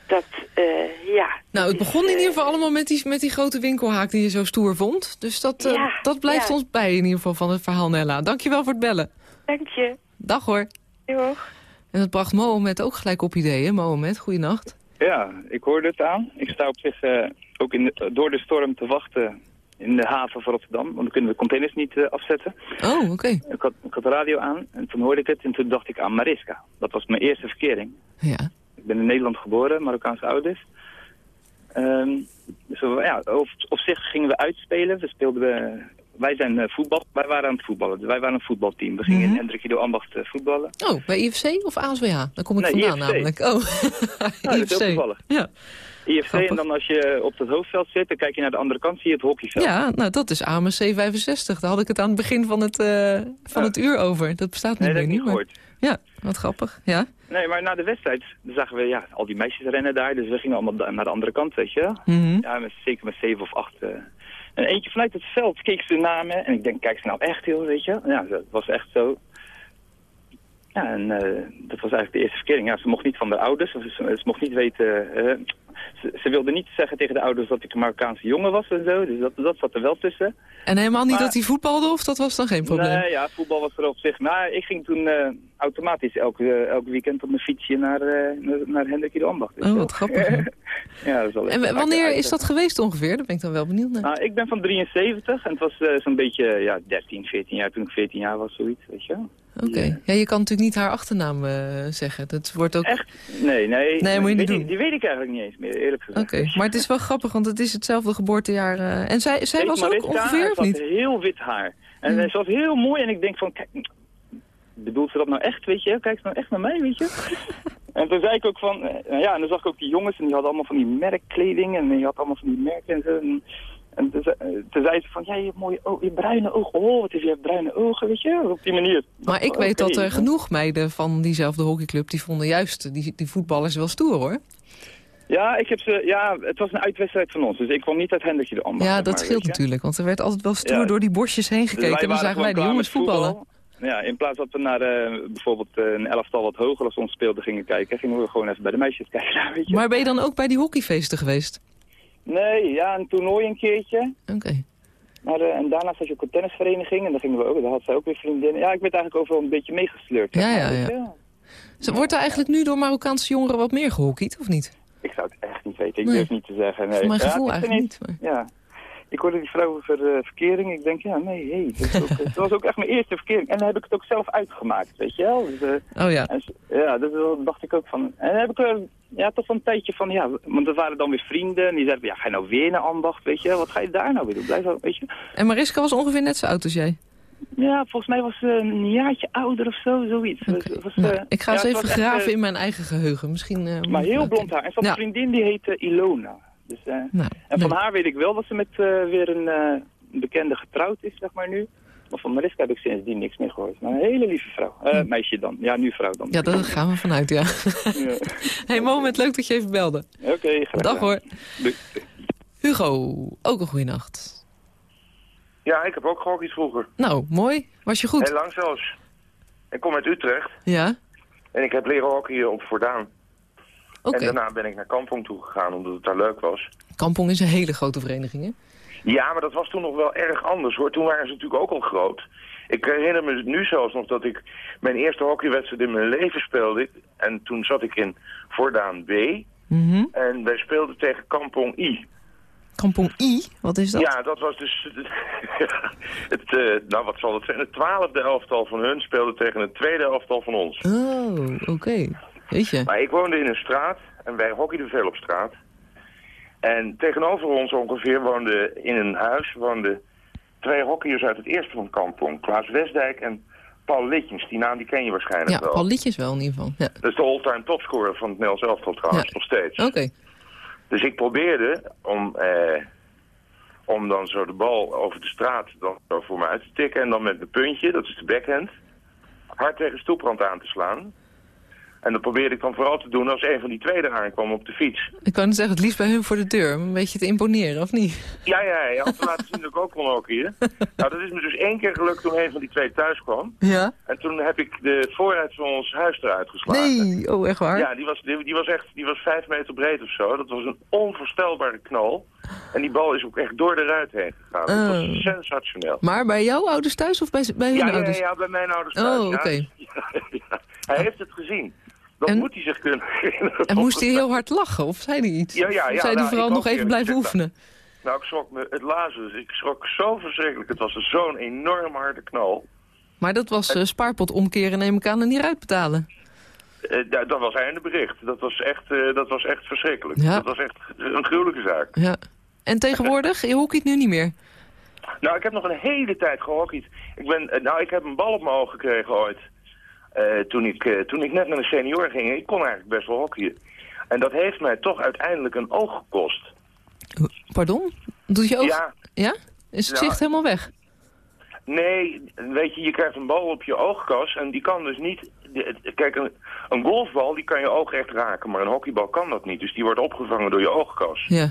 Dat, uh, ja. Nou, het begon in ieder geval allemaal met die, met die grote winkelhaak die je zo stoer vond. Dus dat, uh, ja, dat blijft ja. ons bij in ieder geval van het verhaal, Nella. Dankjewel voor het bellen. Dank je. Dag hoor. Doeg. En dat bracht Mohamed ook gelijk op ideeën. Mohamed, goeienacht. Ja, ik hoorde het aan. Ik sta op zich uh, ook in de, door de storm te wachten in de haven van Rotterdam. Want dan kunnen we de containers niet afzetten. Oh, oké. Ik, had, ik had de radio aan en toen hoorde ik het en toen dacht ik aan Mariska. Dat was mijn eerste verkering. Ja. Ik ben in Nederland geboren, Marokkaanse ouders. Ehm, dus ja, op, op zich gingen we uitspelen. We speelden wij zijn uh, voetbal, wij waren aan het voetballen. wij waren een voetbalteam. We gingen mm -hmm. in Hendrik Ido Ambacht uh, voetballen. Oh, bij IFC of ASWH? Daar kom ik nee, vandaan IFC. namelijk. Oh, nou, IFC. Dat is heel toevallig. Ja. IFC Grappig. en dan als je op het hoofdveld zit, dan kijk je naar de andere kant, zie je het hockeyveld. Ja, nou dat is AMC 65. Daar had ik het aan het begin van het, uh, van Ja. het uur over. Dat bestaat niet Nee, dat meer. heb ik niet niet, maar- gehoord. Ja, wat grappig. Ja. Nee, maar na de wedstrijd zagen we ja, al die meisjes rennen daar. Dus we gingen allemaal naar de andere kant, weet je. Mhm. Ja, met, zeker met zeven of acht. eh. En eentje vanuit het veld keek ze naar me. En ik denk, kijk ze nou echt heel, weet je. Ja, dat was echt zo. Ja, en eh, dat was eigenlijk de eerste verkering. Ja, ze mocht niet van de ouders. Ze, mocht niet weten... eh, ze, ze wilde niet zeggen tegen de ouders dat ik een Marokkaanse jongen was en zo. Dus dat, dat zat er wel tussen. En helemaal niet Maar- dat hij voetbalde of dat was dan geen probleem? Nee, ja, voetbal was er op zich. Maar ik ging toen eh, automatisch elke, eh, elk weekend op mijn fietsje naar, eh naar, naar Hendrik de Ambacht. je Oh, wat grappig. ja, dat is wel En wanneer is dat geweest ongeveer? Daar ben ik dan wel benieuwd naar. Nou, ik ben van 73 en het was eh, zo'n beetje ja, 13, 14 jaar toen ik 14 jaar was, zoiets, weet je wel. Oké. Ja, je kan natuurlijk niet haar achternaam eh, zeggen. Dat wordt ook... Echt? Nee, nee. Nee, moet je niet die, doen. Die weet ik eigenlijk niet eens meer, eerlijk gezegd. Oké, maar het is wel grappig, want het is hetzelfde geboortejaar. eh, En zij, zij Heet was ook ongeveer, of niet? heel wit haar. En Hmm. ze was heel mooi en ik denk van, kijk, bedoelt ze dat nou echt, weet je? Kijkt ze nou echt naar mij, weet je? en toen zei ik ook van, eh, ja, en dan zag ik ook die jongens en die hadden allemaal van die merkkleding en die had allemaal van die merken en zo. En, en toen, zei- eh, toen zei ze van, ja, je hebt mooie ogen, je bruine ogen. Oh, wat is je bruine ogen, weet je? Op die manier. Maar ik weet dat er genoeg meiden van diezelfde hockeyclub... die vonden juist die, die voetballers wel stoer, hoor. Ja, ik heb ze, ja, het was een uitwedstrijd van ons, dus ik kwam niet uit Hendrikje de Ambacht. Ja, dat scheelt natuurlijk. Want er werd altijd wel stoer Ja. door die bosjes heen Dus gekeken. en dan zagen wij de jongens voetballen. voetbal. Ja, in plaats dat we naar eh, bijvoorbeeld eh, een elftal wat hoger als ons speelde gingen kijken, gingen we gewoon even bij de meisjes kijken. weet je. Maar ben je dan ook bij die hockeyfeesten geweest? Nee, ja, een toernooi een keertje. Oké. Maar, eh, en daarna zat je ook een tennisvereniging en daar gingen we ook, daar had zij ook weer vriendinnen. Ja, ik werd eigenlijk overal een beetje meegesleurd. Ja, ja, ja. Zo, Wordt er eigenlijk nu door Marokkaanse jongeren wat meer gehockeyd, of niet? Ik zou het echt niet weten, ik Nee. durf niet te zeggen. Nee. Voor mijn Ja, gevoel eigenlijk niet. maar- Ja. Ik hoorde die vrouw over eh, verkering. Ik denk, ja, nee. Hey, het was ook echt mijn eerste verkering. En dan heb ik het ook zelf uitgemaakt, weet je wel. Dus, eh, Oh ja. en ja, dat dat dacht ik ook van. En dan heb ik er ja, toch een tijdje van, ja, want dat waren dan weer vrienden. En die zeiden, ja, ga je nou weer naar ambacht, weet je? Wat ga je daar nou weer doen? Blijf weet je? En Mariska was ongeveer net zo oud als jij. Ja, volgens mij was ze een jaartje ouder of zo, zoiets. Was, Nou, eh, ik ga ja, eens even echt, graven eh, in mijn eigen geheugen. Misschien, eh, Maar heel blond haar. En ze had Ja. een vriendin die heette Ilona. Dus, Nou, en van haar weet ik wel dat ze met weer een bekende getrouwd is, zeg maar nu. Maar van Mariska heb ik sindsdien niks meer gehoord. Maar een hele lieve vrouw. Eh, Meisje dan. Ja, nu vrouw dan. Ja, daar gaan we vanuit, ja. Ja. hey, moment, leuk dat je even belde. Oké, graag Dag hoor. Doei. Hugo, ook een goede nacht. Ja, ik heb ook gehockeyd vroeger. Nou, mooi. Was je goed? Heel lang zelfs. Ik kom uit Utrecht Ja? en ik heb leren hockeyen op Voordaan. Oké. En daarna ben ik naar Kampong toe gegaan omdat het daar leuk was. Kampong is een hele grote vereniging, hè? Ja, maar dat was toen nog wel erg anders hoor. Toen waren ze natuurlijk ook al groot. Ik herinner me nu zelfs nog dat ik mijn eerste hockeywedstrijd in mijn leven speelde. En toen zat ik in Voordaan B. Mhm. En wij speelden tegen Kampong I. Kampong I, wat is dat? Ja, dat was dus... het, eh, nou, wat zal het zijn? Het twaalfde elftal van hun speelde tegen het tweede elftal van ons. Oh, oké. Weet je. Maar ik woonde in een straat en wij hockeyden veel op straat. En tegenover ons ongeveer woonden in een huis woonden twee hockeyers uit het eerste van Kampong. Klaas Westdijk en Paul Litjens. Die naam die ken je waarschijnlijk Ja, wel. Paul Liedjes wel in ieder geval. Ja. Dat is de all-time topscorer van het Nederlands elftal trouwens, Ja. nog steeds. Oké. Dus ik probeerde om, eh, om dan zo de bal over de straat dan zo voor me uit te tikken. En dan met mijn puntje, dat is de backhand, hard tegen stoeprand aan te slaan. En dat probeerde ik dan vooral te doen als een van die tweede aankwam op de fiets. Ik kan zeggen, het liefst bij hun voor de deur. Om een beetje te imponeren, of niet? Ja, ja, ja, om te laten zien dat ik ook kon hockeyen. Nou, dat is me dus één keer gelukt toen een van die twee thuis kwam. Ja? En toen heb ik de vooruit van ons huis eruit geslagen. Nee, oh echt waar? Ja, die was, die, die was echt die was vijf meter breed of zo. Dat was een onvoorstelbare knal. En die bal is ook echt door de ruit heen gegaan. Dat Oh. was sensationeel. Maar bij jouw ouders thuis of bij, bij hun Ja, ja, ouders? ja, bij mijn ouders thuis. Oh, oké. Ja. Hij heeft het gezien. Dat En- moet hij zich kunnen. En moest hij heel hard lachen? Of zei hij iets? Ja, ja, ja, Of zei hij nou, vooral nog even blijven oefenen? Nou, ik schrok me het lazarus. Ik schrok zo verschrikkelijk. Het was zo'n enorm harde knal. Maar dat was uh, spaarpot omkeren, neem ik aan, en niet uitbetalen. Uh, dat was einde bericht. Dat was echt, uh, dat was echt verschrikkelijk. Ja. Dat was echt een gruwelijke zaak. Ja. En tegenwoordig? Je hockeyt nu niet meer? Nou, ik heb nog een hele tijd gehockeyd. Ik, ben, nou, ik heb een bal op mijn oog gekregen ooit. Toen, ik, toen ik net naar de senior ging. Ik kon eigenlijk best wel hockeyen. En dat heeft mij toch uiteindelijk een oog gekost. Pardon? Doet je oog? Ja. ja? Is het zicht helemaal weg? Nee, weet je, je krijgt een bal op je oogkas en die kan dus niet... Kijk, een, een golfbal die kan je oog echt raken, maar een hockeybal kan dat niet. Dus die wordt opgevangen door je oogkas. Ja.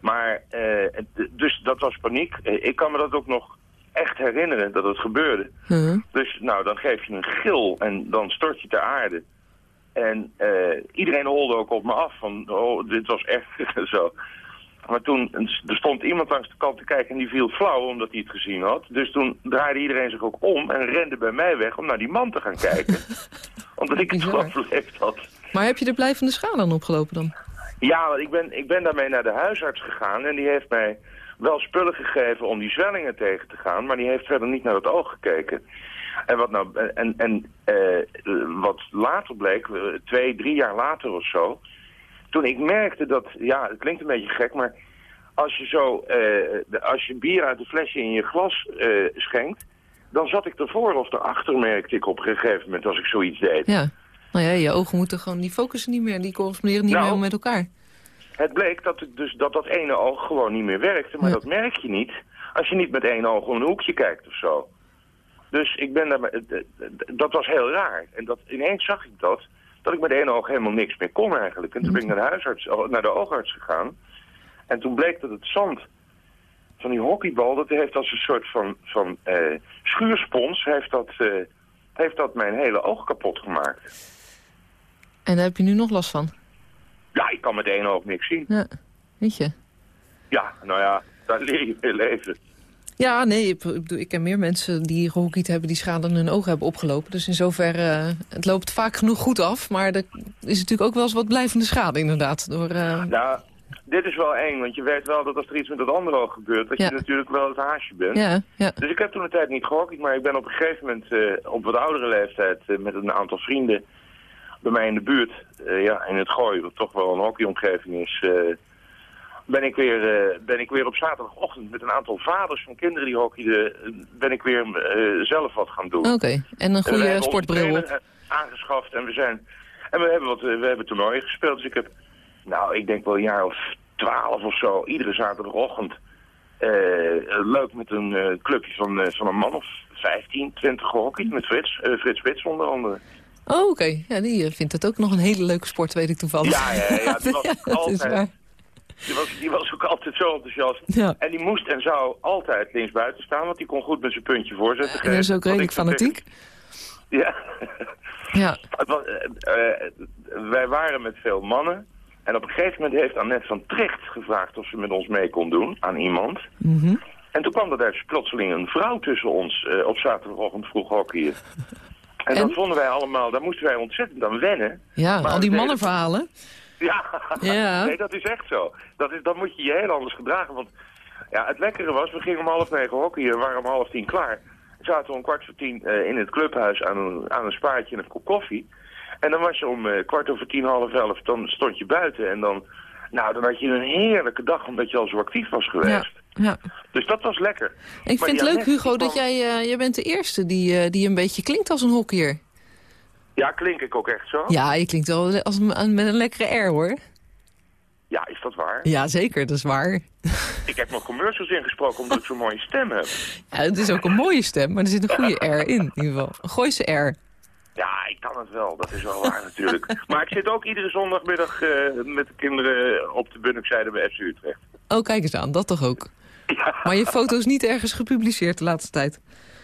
Maar, eh, dus dat was paniek. Eh, ik kan me dat ook nog echt herinneren dat het gebeurde. Uh Dus nou, dan geef je een gil en dan stort je ter aarde. En uh, iedereen holde ook op me af van, oh, dit was echt zo. Maar toen er stond iemand langs de kant te kijken en die viel flauw omdat hij het gezien had. Dus toen draaide iedereen zich ook om en rende bij mij weg om naar die man te gaan kijken. omdat ik het gewoon beleefd had. Maar heb je de blijvende schade dan opgelopen dan? Ja, want ik ben, ik ben daarmee naar de huisarts gegaan en die heeft mij wel spullen gegeven om die zwellingen tegen te gaan. Maar die heeft verder niet naar het oog gekeken. En wat, nou, en, en uh, wat later bleek, twee, drie jaar later of zo toen ik merkte dat, ja, het klinkt een beetje gek, maar als je zo, uh, als je bier uit een flesje in je glas uh, schenkt, dan zat ik ervoor of erachter, merkte ik op een gegeven moment als ik zoiets deed. Ja, nou ja, je ogen moeten gewoon, die focussen niet meer, die corresponderen niet nou, meer met elkaar. Het bleek dat, dus, dat dat ene oog gewoon niet meer werkte, maar dat merk je niet als je niet met één oog om een hoekje kijkt of zo. Dus ik ben daar, dat was heel raar. En dat, ineens zag ik dat dat ik met één oog helemaal niks meer kon eigenlijk. En toen ben ik naar de, huisarts, naar de oogarts gegaan. En toen bleek dat het zand van die hockeybal, dat heeft als een soort van, van uh, schuurspons, heeft dat, uh, heeft dat mijn hele oog kapot gemaakt. En daar heb je nu nog last van? Ja, ik kan met één oog niks zien. Ja, weet je? Ja, nou ja, daar leer je mee leven. Ja, nee, ik, ik ken meer mensen die gehockeyd hebben... die schade in hun ogen hebben opgelopen. Dus in zoverre, uh, het loopt vaak genoeg goed af. Maar er is natuurlijk ook wel eens wat blijvende schade inderdaad. Door, uh... Nou, dit is wel eng, want je weet wel dat als er iets met het andere oog gebeurt... dat je natuurlijk wel het haasje bent. Ja, ja. Dus ik heb toen een tijd niet gehockeyd, maar ik ben op een gegeven moment... Uh, op wat oudere leeftijd met een aantal vrienden bij mij in de buurt... ja, in het Gooi, wat toch wel een hockeyomgeving is ben ik, weer, uh, ben ik weer op zaterdagochtend met een aantal vaders van kinderen die hockeyden, ben ik weer zelf wat gaan doen. Oké, en een goede sportbril op. aangeschaft en we zijn, en we hebben wat, we hebben toernooien gespeeld. Dus ik heb, nou, ik denk wel een jaar of twaalf of zo, iedere zaterdagochtend, uh, leuk met een clubje van, van een man of 15, 20 gehockeyd met Frits, Frits Spits onder andere. Oh, oké. Ja, die vindt het ook nog een hele leuke sport, weet ik toevallig. Ja, ja, ja. Die was ja, altijd, die was, die was ook altijd zo enthousiast. Ja. En die moest en zou altijd linksbuiten staan, want die kon goed met zijn puntje voorzetten. En dat is ook redelijk fanatiek. Ja. ja. Was, uh, wij waren met veel mannen. En op een gegeven moment heeft Annette van Tricht gevraagd of ze met ons mee kon doen aan iemand. Mm En toen kwam er daar plotseling een vrouw tussen ons uh, op zaterdagochtend vroeg hockeyen. En, en dat vonden wij allemaal, daar moesten wij ontzettend aan wennen. Ja, al die mannenverhalen. Ja, ja. nee, dat is echt zo. Dat is, dan moet je je heel anders gedragen. Want ja, het lekkere was, we gingen om half negen hockeyen en waren om half tien klaar. Zaten we om kwart voor tien uh, in het clubhuis aan een, aan een spaartje en een kop koffie. En dan was je om uh, kwart over tien, half elf, dan stond je buiten. En dan, nou, dan had je een heerlijke dag omdat je al zo actief was geweest. Ja. Ja. Dus dat was lekker. Ik maar vind het leuk, Hugo, dat jij, uh, jij bent de eerste die, die een beetje klinkt als een hockeyer. Ja, klink ik ook echt zo? Ja, je klinkt wel als, met een lekkere R, hoor. Ja, is dat waar? Ja, zeker, dat is waar. Ik heb nog commercials ingesproken omdat ik zo'n mooie stem heb. Ja, het is ook een mooie stem, maar er zit een goede R in, in ieder geval. Een Gooise R. Ja, ik kan het wel. Dat is wel waar natuurlijk. Maar ik zit ook iedere zondagmiddag uh, met de kinderen op de Bunnikzijde bij FC Utrecht. Oh, kijk eens aan. Dat toch ook? Ja. Maar je foto is niet ergens gepubliceerd de laatste tijd?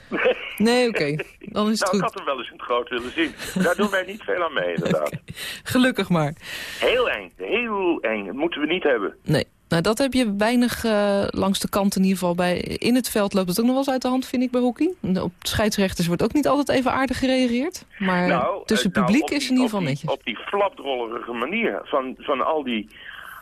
Nee. Nee, oké. Okay. Dan is het nou, goed. ik had hem wel eens in het groot willen zien. Daar doen wij niet veel aan mee, inderdaad. Okay. Gelukkig maar. Heel eng. Heel eng. Dat moeten we niet hebben. Nee. Nou, dat heb je weinig uh, langs de kant in ieder geval. Bij, in het veld loopt het ook nog wel eens uit de hand, vind ik, bij hockey. Op scheidsrechters wordt ook niet altijd even aardig gereageerd. Maar nou, tussen uh, publiek nou, is in ieder geval netjes. Op die flapdrollerige manier van, van al die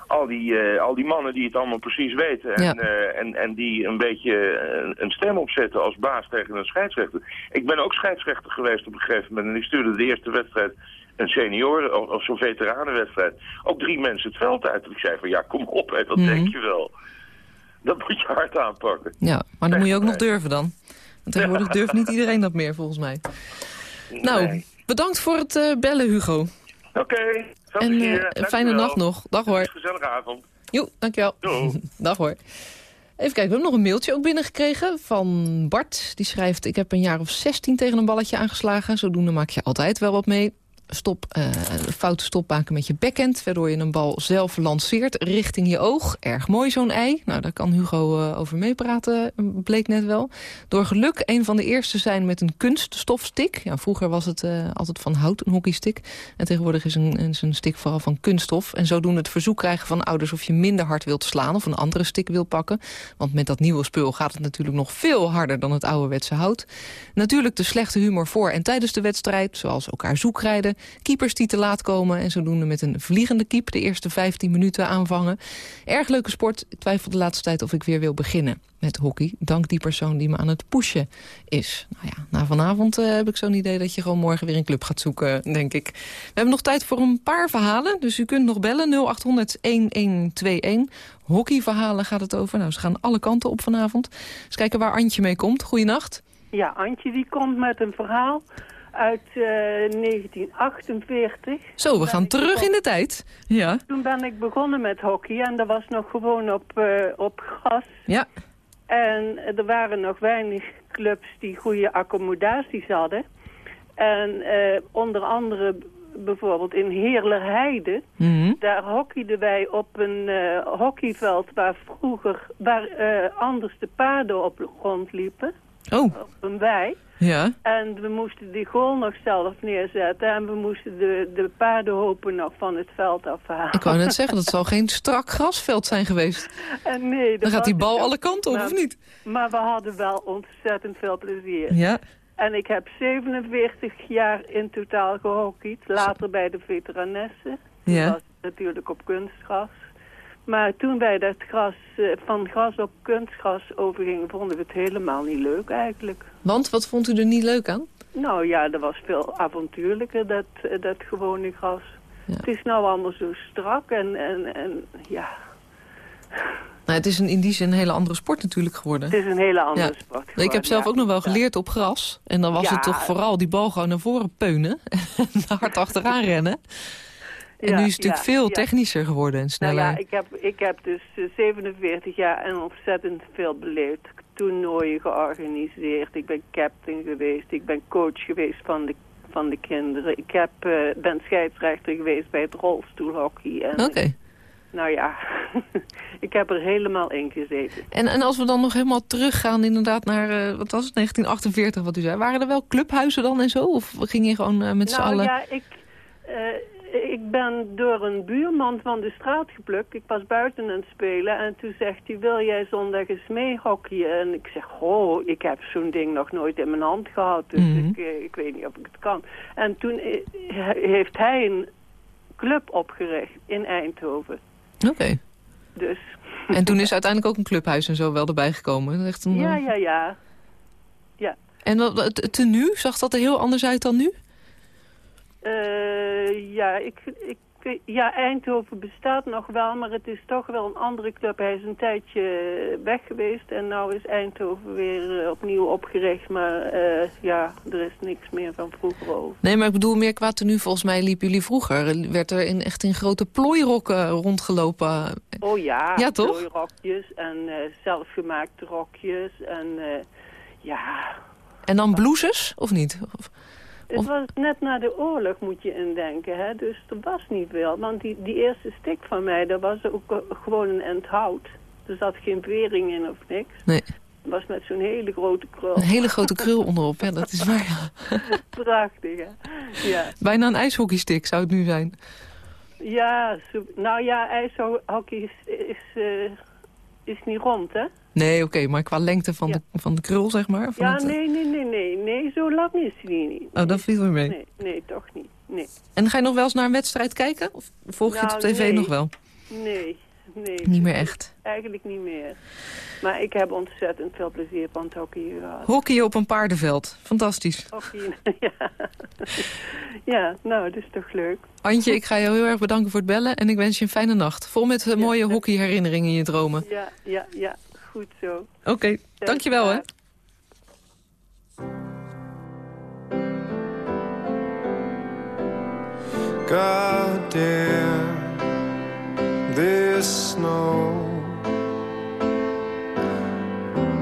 al die, eh, al die mannen die het allemaal precies weten. En, Ja. eh, en, en die een beetje een, een stem opzetten als baas tegen een scheidsrechter. Ik ben ook scheidsrechter geweest op een gegeven moment. En ik stuurde de eerste wedstrijd een senioren of, of zo'n veteranenwedstrijd. Ook drie mensen het veld uit. En ik zei van ja, kom op, hè, wat Mhm. denk je wel? Dat moet je hard aanpakken. Ja, maar dan moet je ook nog durven dan. Want tegenwoordig durft niet iedereen dat meer, volgens mij. Nou, Nee. bedankt voor het eh, bellen, Hugo. Oké, En plezier. eh, een fijne Dankjewel. nacht nog. Dag hoor. Gezellige avond. Jo, dankjewel. Dag hoor. Even kijken, we hebben nog een mailtje ook binnengekregen van Bart. Die schrijft, ik heb een jaar of 16 tegen een balletje aangeslagen. Zodoende maak je altijd wel wat mee. Stop, eh, foute stop maken met je backhand... waardoor je een bal zelf lanceert richting je oog. Erg mooi zo'n ei. Nou, daar kan Hugo eh, over meepraten, bleek net wel. Door geluk een van de eerste zijn met een kunststofstick. Ja, vroeger was het eh, altijd van hout, een hockeystick. En tegenwoordig is een, is een stick vooral van kunststof. En zodoende het verzoek krijgen van ouders of je minder hard wilt slaan... of een andere stick wil pakken. Want met dat nieuwe spul gaat het natuurlijk nog veel harder dan het ouderwetse hout. Natuurlijk de slechte humor voor en tijdens de wedstrijd, zoals elkaar zoekrijden... keepers die te laat komen en zodoende met een vliegende keep... de eerste 15 minuten aanvangen. Erg leuke sport. Ik twijfel de laatste tijd of ik weer wil beginnen met hockey. Dank die persoon die me aan het pushen is. Nou ja, na vanavond eh, heb ik zo'n idee dat je gewoon morgen weer een club gaat zoeken, denk ik. We hebben nog tijd voor een paar verhalen, dus u kunt nog bellen 0800-1121. Hockeyverhalen gaat het over. Nou, ze gaan alle kanten op vanavond. Eens kijken waar Antje mee komt. Goeienacht. Ja, Antje die komt met een verhaal uit eh, 1948. Zo, we gaan terug in de tijd. Ja. Toen ben ik begonnen met hockey en dat was nog gewoon op, eh, op gras. Ja. En er waren nog weinig clubs die goede accommodaties hadden. En eh, onder andere bijvoorbeeld in Heerlerheide... Mhm. daar hockeyden wij op een eh, hockeyveld waar vroeger... waar eh, anders de paarden op de grond liepen. Oh. Op een wei. Ja. En we moesten die goal nog zelf neerzetten. En we moesten de, de paardenhopen nog van het veld afhalen. Ik wou net zeggen, dat zal geen strak grasveld zijn geweest. En nee, dat Dan gaat die bal alle kanten op, of niet? Maar we hadden wel ontzettend veel plezier. Ja. En ik heb 47 jaar in totaal gehockeyd. Later bij de veteranessen. Dat Ja. was natuurlijk op kunstgras. Maar toen wij dat gras, eh, van gras op kunstgras overgingen, vonden we het helemaal niet leuk eigenlijk. Want, wat vond u er niet leuk aan? Nou ja, dat was veel avontuurlijker, dat, eh, dat gewone gras. Het is nou allemaal zo strak en, en, en ja, Nou, het is een, in die zin een hele andere sport natuurlijk geworden. het is een hele andere Ja. sport Ik heb geworden, zelf ja. ook nog wel geleerd op gras. En dan was het toch vooral die bal gewoon naar voren peunen. en hard achteraan rennen. En Ja, nu is het natuurlijk ja, veel ja. technischer geworden en Nou sneller. ja, ik heb, ik heb dus eh, 47 jaar en ontzettend veel beleefd. Toernooien georganiseerd. Ik ben captain geweest. Ik ben coach geweest van de, van de kinderen. Ik heb, eh, ben scheidsrechter geweest bij het rolstoelhockey. Oké. Nou ja, ik heb er helemaal in gezeten. En, en als we dan nog helemaal teruggaan inderdaad naar, eh, wat was het, 1948 wat u zei. Waren er wel clubhuizen dan en zo? Of ging je gewoon eh, met z'n nou allen... ja, ik, eh, ik ben door een buurman van de straat geplukt. Ik was buiten aan het spelen en toen zegt hij, wil jij zondag eens mee hockeyen? En ik zeg, oh, ik heb zo'n ding nog nooit in mijn hand gehad, dus Mhm. ik, eh, ik weet niet of ik het kan. En toen eh, heeft hij een club opgericht in Eindhoven. Oké. Dus En toen is uiteindelijk ook een clubhuis en zo wel erbij gekomen. Echt een, ja, eh, ja, ja. Ja. En het tenue, zag dat er heel anders uit dan nu? Eh, ja, ik, ik, ja, Eindhoven bestaat nog wel, maar het is toch wel een andere club. Hij is een tijdje weg geweest en nu is Eindhoven weer eh, opnieuw opgericht. Maar eh, ja, er is niks meer van vroeger over. Nee, maar ik bedoel meer qua tenue. Volgens mij liepen jullie vroeger. Werd er in, echt in grote plooirokken rondgelopen. Oh ja, Ja, toch? rokjes en zelfgemaakte rokjes en ja... En dan blouses, of niet? Of- Het was net na de oorlog, moet je indenken. Hè? Dus er was niet veel. Want die, die eerste stick van mij, dat was ook eh, gewoon een end hout. Er zat geen vering in of niks. Nee. Het was met zo'n hele grote krul. Een hele grote krul onderop, ja, dat is waar. ja. Prachtig, hè? Ja, Bijna een ijshockeystick zou het nu zijn. ja nou ja, ijshockey is, is, eh, is niet rond, hè? Nee, oké, maar qua lengte van, de, van de krul, zeg maar. Van Ja, het, eh, nee, nee, nee, nee. Nee, zo lang is die niet. Oh, dat viel weer mee. Nee, nee, toch niet. Nee. En ga je nog wel eens naar een wedstrijd kijken? Of volg je het op Nou, tv nee. nog wel? Nee, nee. Niet meer echt? Eigenlijk niet meer. Maar ik heb ontzettend veel plezier van het hockey gehad. Hockey op een paardenveld. Fantastisch. Hockey, ja. ja, nou, dat is toch leuk. Antje, ik ga je heel erg bedanken voor het bellen en ik wens je een fijne nacht. Vol met uh, mooie hockeyherinneringen in je dromen. Ja, ja, ja. Goed zo. Oké, okay. dankjewel hè. God damn this snow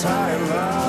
time out.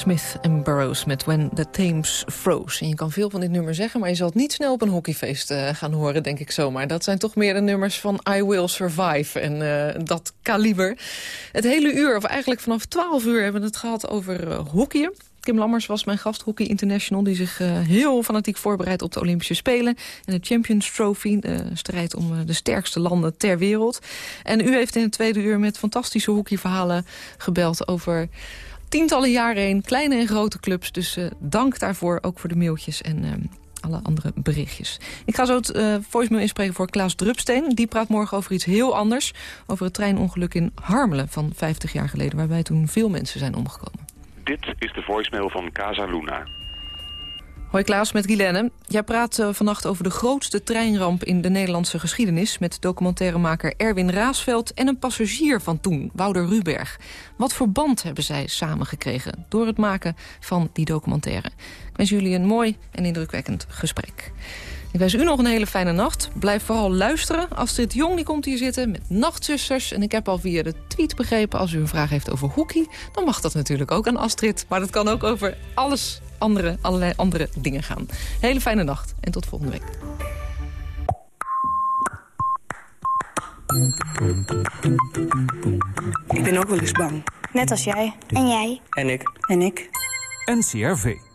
Smith en Burroughs met When the Thames Froze. En je kan veel van dit nummer zeggen, maar je zal het niet snel op een hockeyfeest uh, gaan horen, denk ik zomaar. Dat zijn toch meer de nummers van I Will Survive en uh, dat kaliber. Het hele uur, of eigenlijk vanaf 12 uur, hebben we het gehad over uh, hockeyen. Kim Lammers was mijn gast, Hockey International... die zich uh, heel fanatiek voorbereidt op de Olympische Spelen... en de Champions Trophy, de strijd om uh, de sterkste landen ter wereld. En u heeft in het tweede uur met fantastische hockeyverhalen gebeld... over tientallen jaren heen, kleine en grote clubs. Dus uh, dank daarvoor, ook voor de mailtjes en uh, alle andere berichtjes. Ik ga zo het uh, voicemail inspreken voor Klaas Drupsteen. Die praat morgen over iets heel anders. Over het treinongeluk in Harmelen van 50 jaar geleden... waarbij toen veel mensen zijn omgekomen. Dit is de voicemail van Casa Luna. Hoi Klaas, met Guilaine. Jij praat uh, vannacht over de grootste treinramp in de Nederlandse geschiedenis... met documentairemaker Erwin Raasveld en een passagier van toen, Wouter Ruberg. Wat voor band hebben zij samengekregen door het maken van die documentaire? Ik wens jullie een mooi en indrukwekkend gesprek. Ik wens u nog een hele fijne nacht. Blijf vooral luisteren. Astrid Jong die komt hier zitten met Nachtzusters. En ik heb al via de tweet begrepen... als u een vraag heeft over hockey... dan mag dat natuurlijk ook aan Astrid. Maar dat kan ook over alles andere, allerlei andere dingen gaan. Hele fijne nacht en tot volgende week. Ik ben ook wel eens bang. Net als jij. En jij. En ik. En ik. NCRV.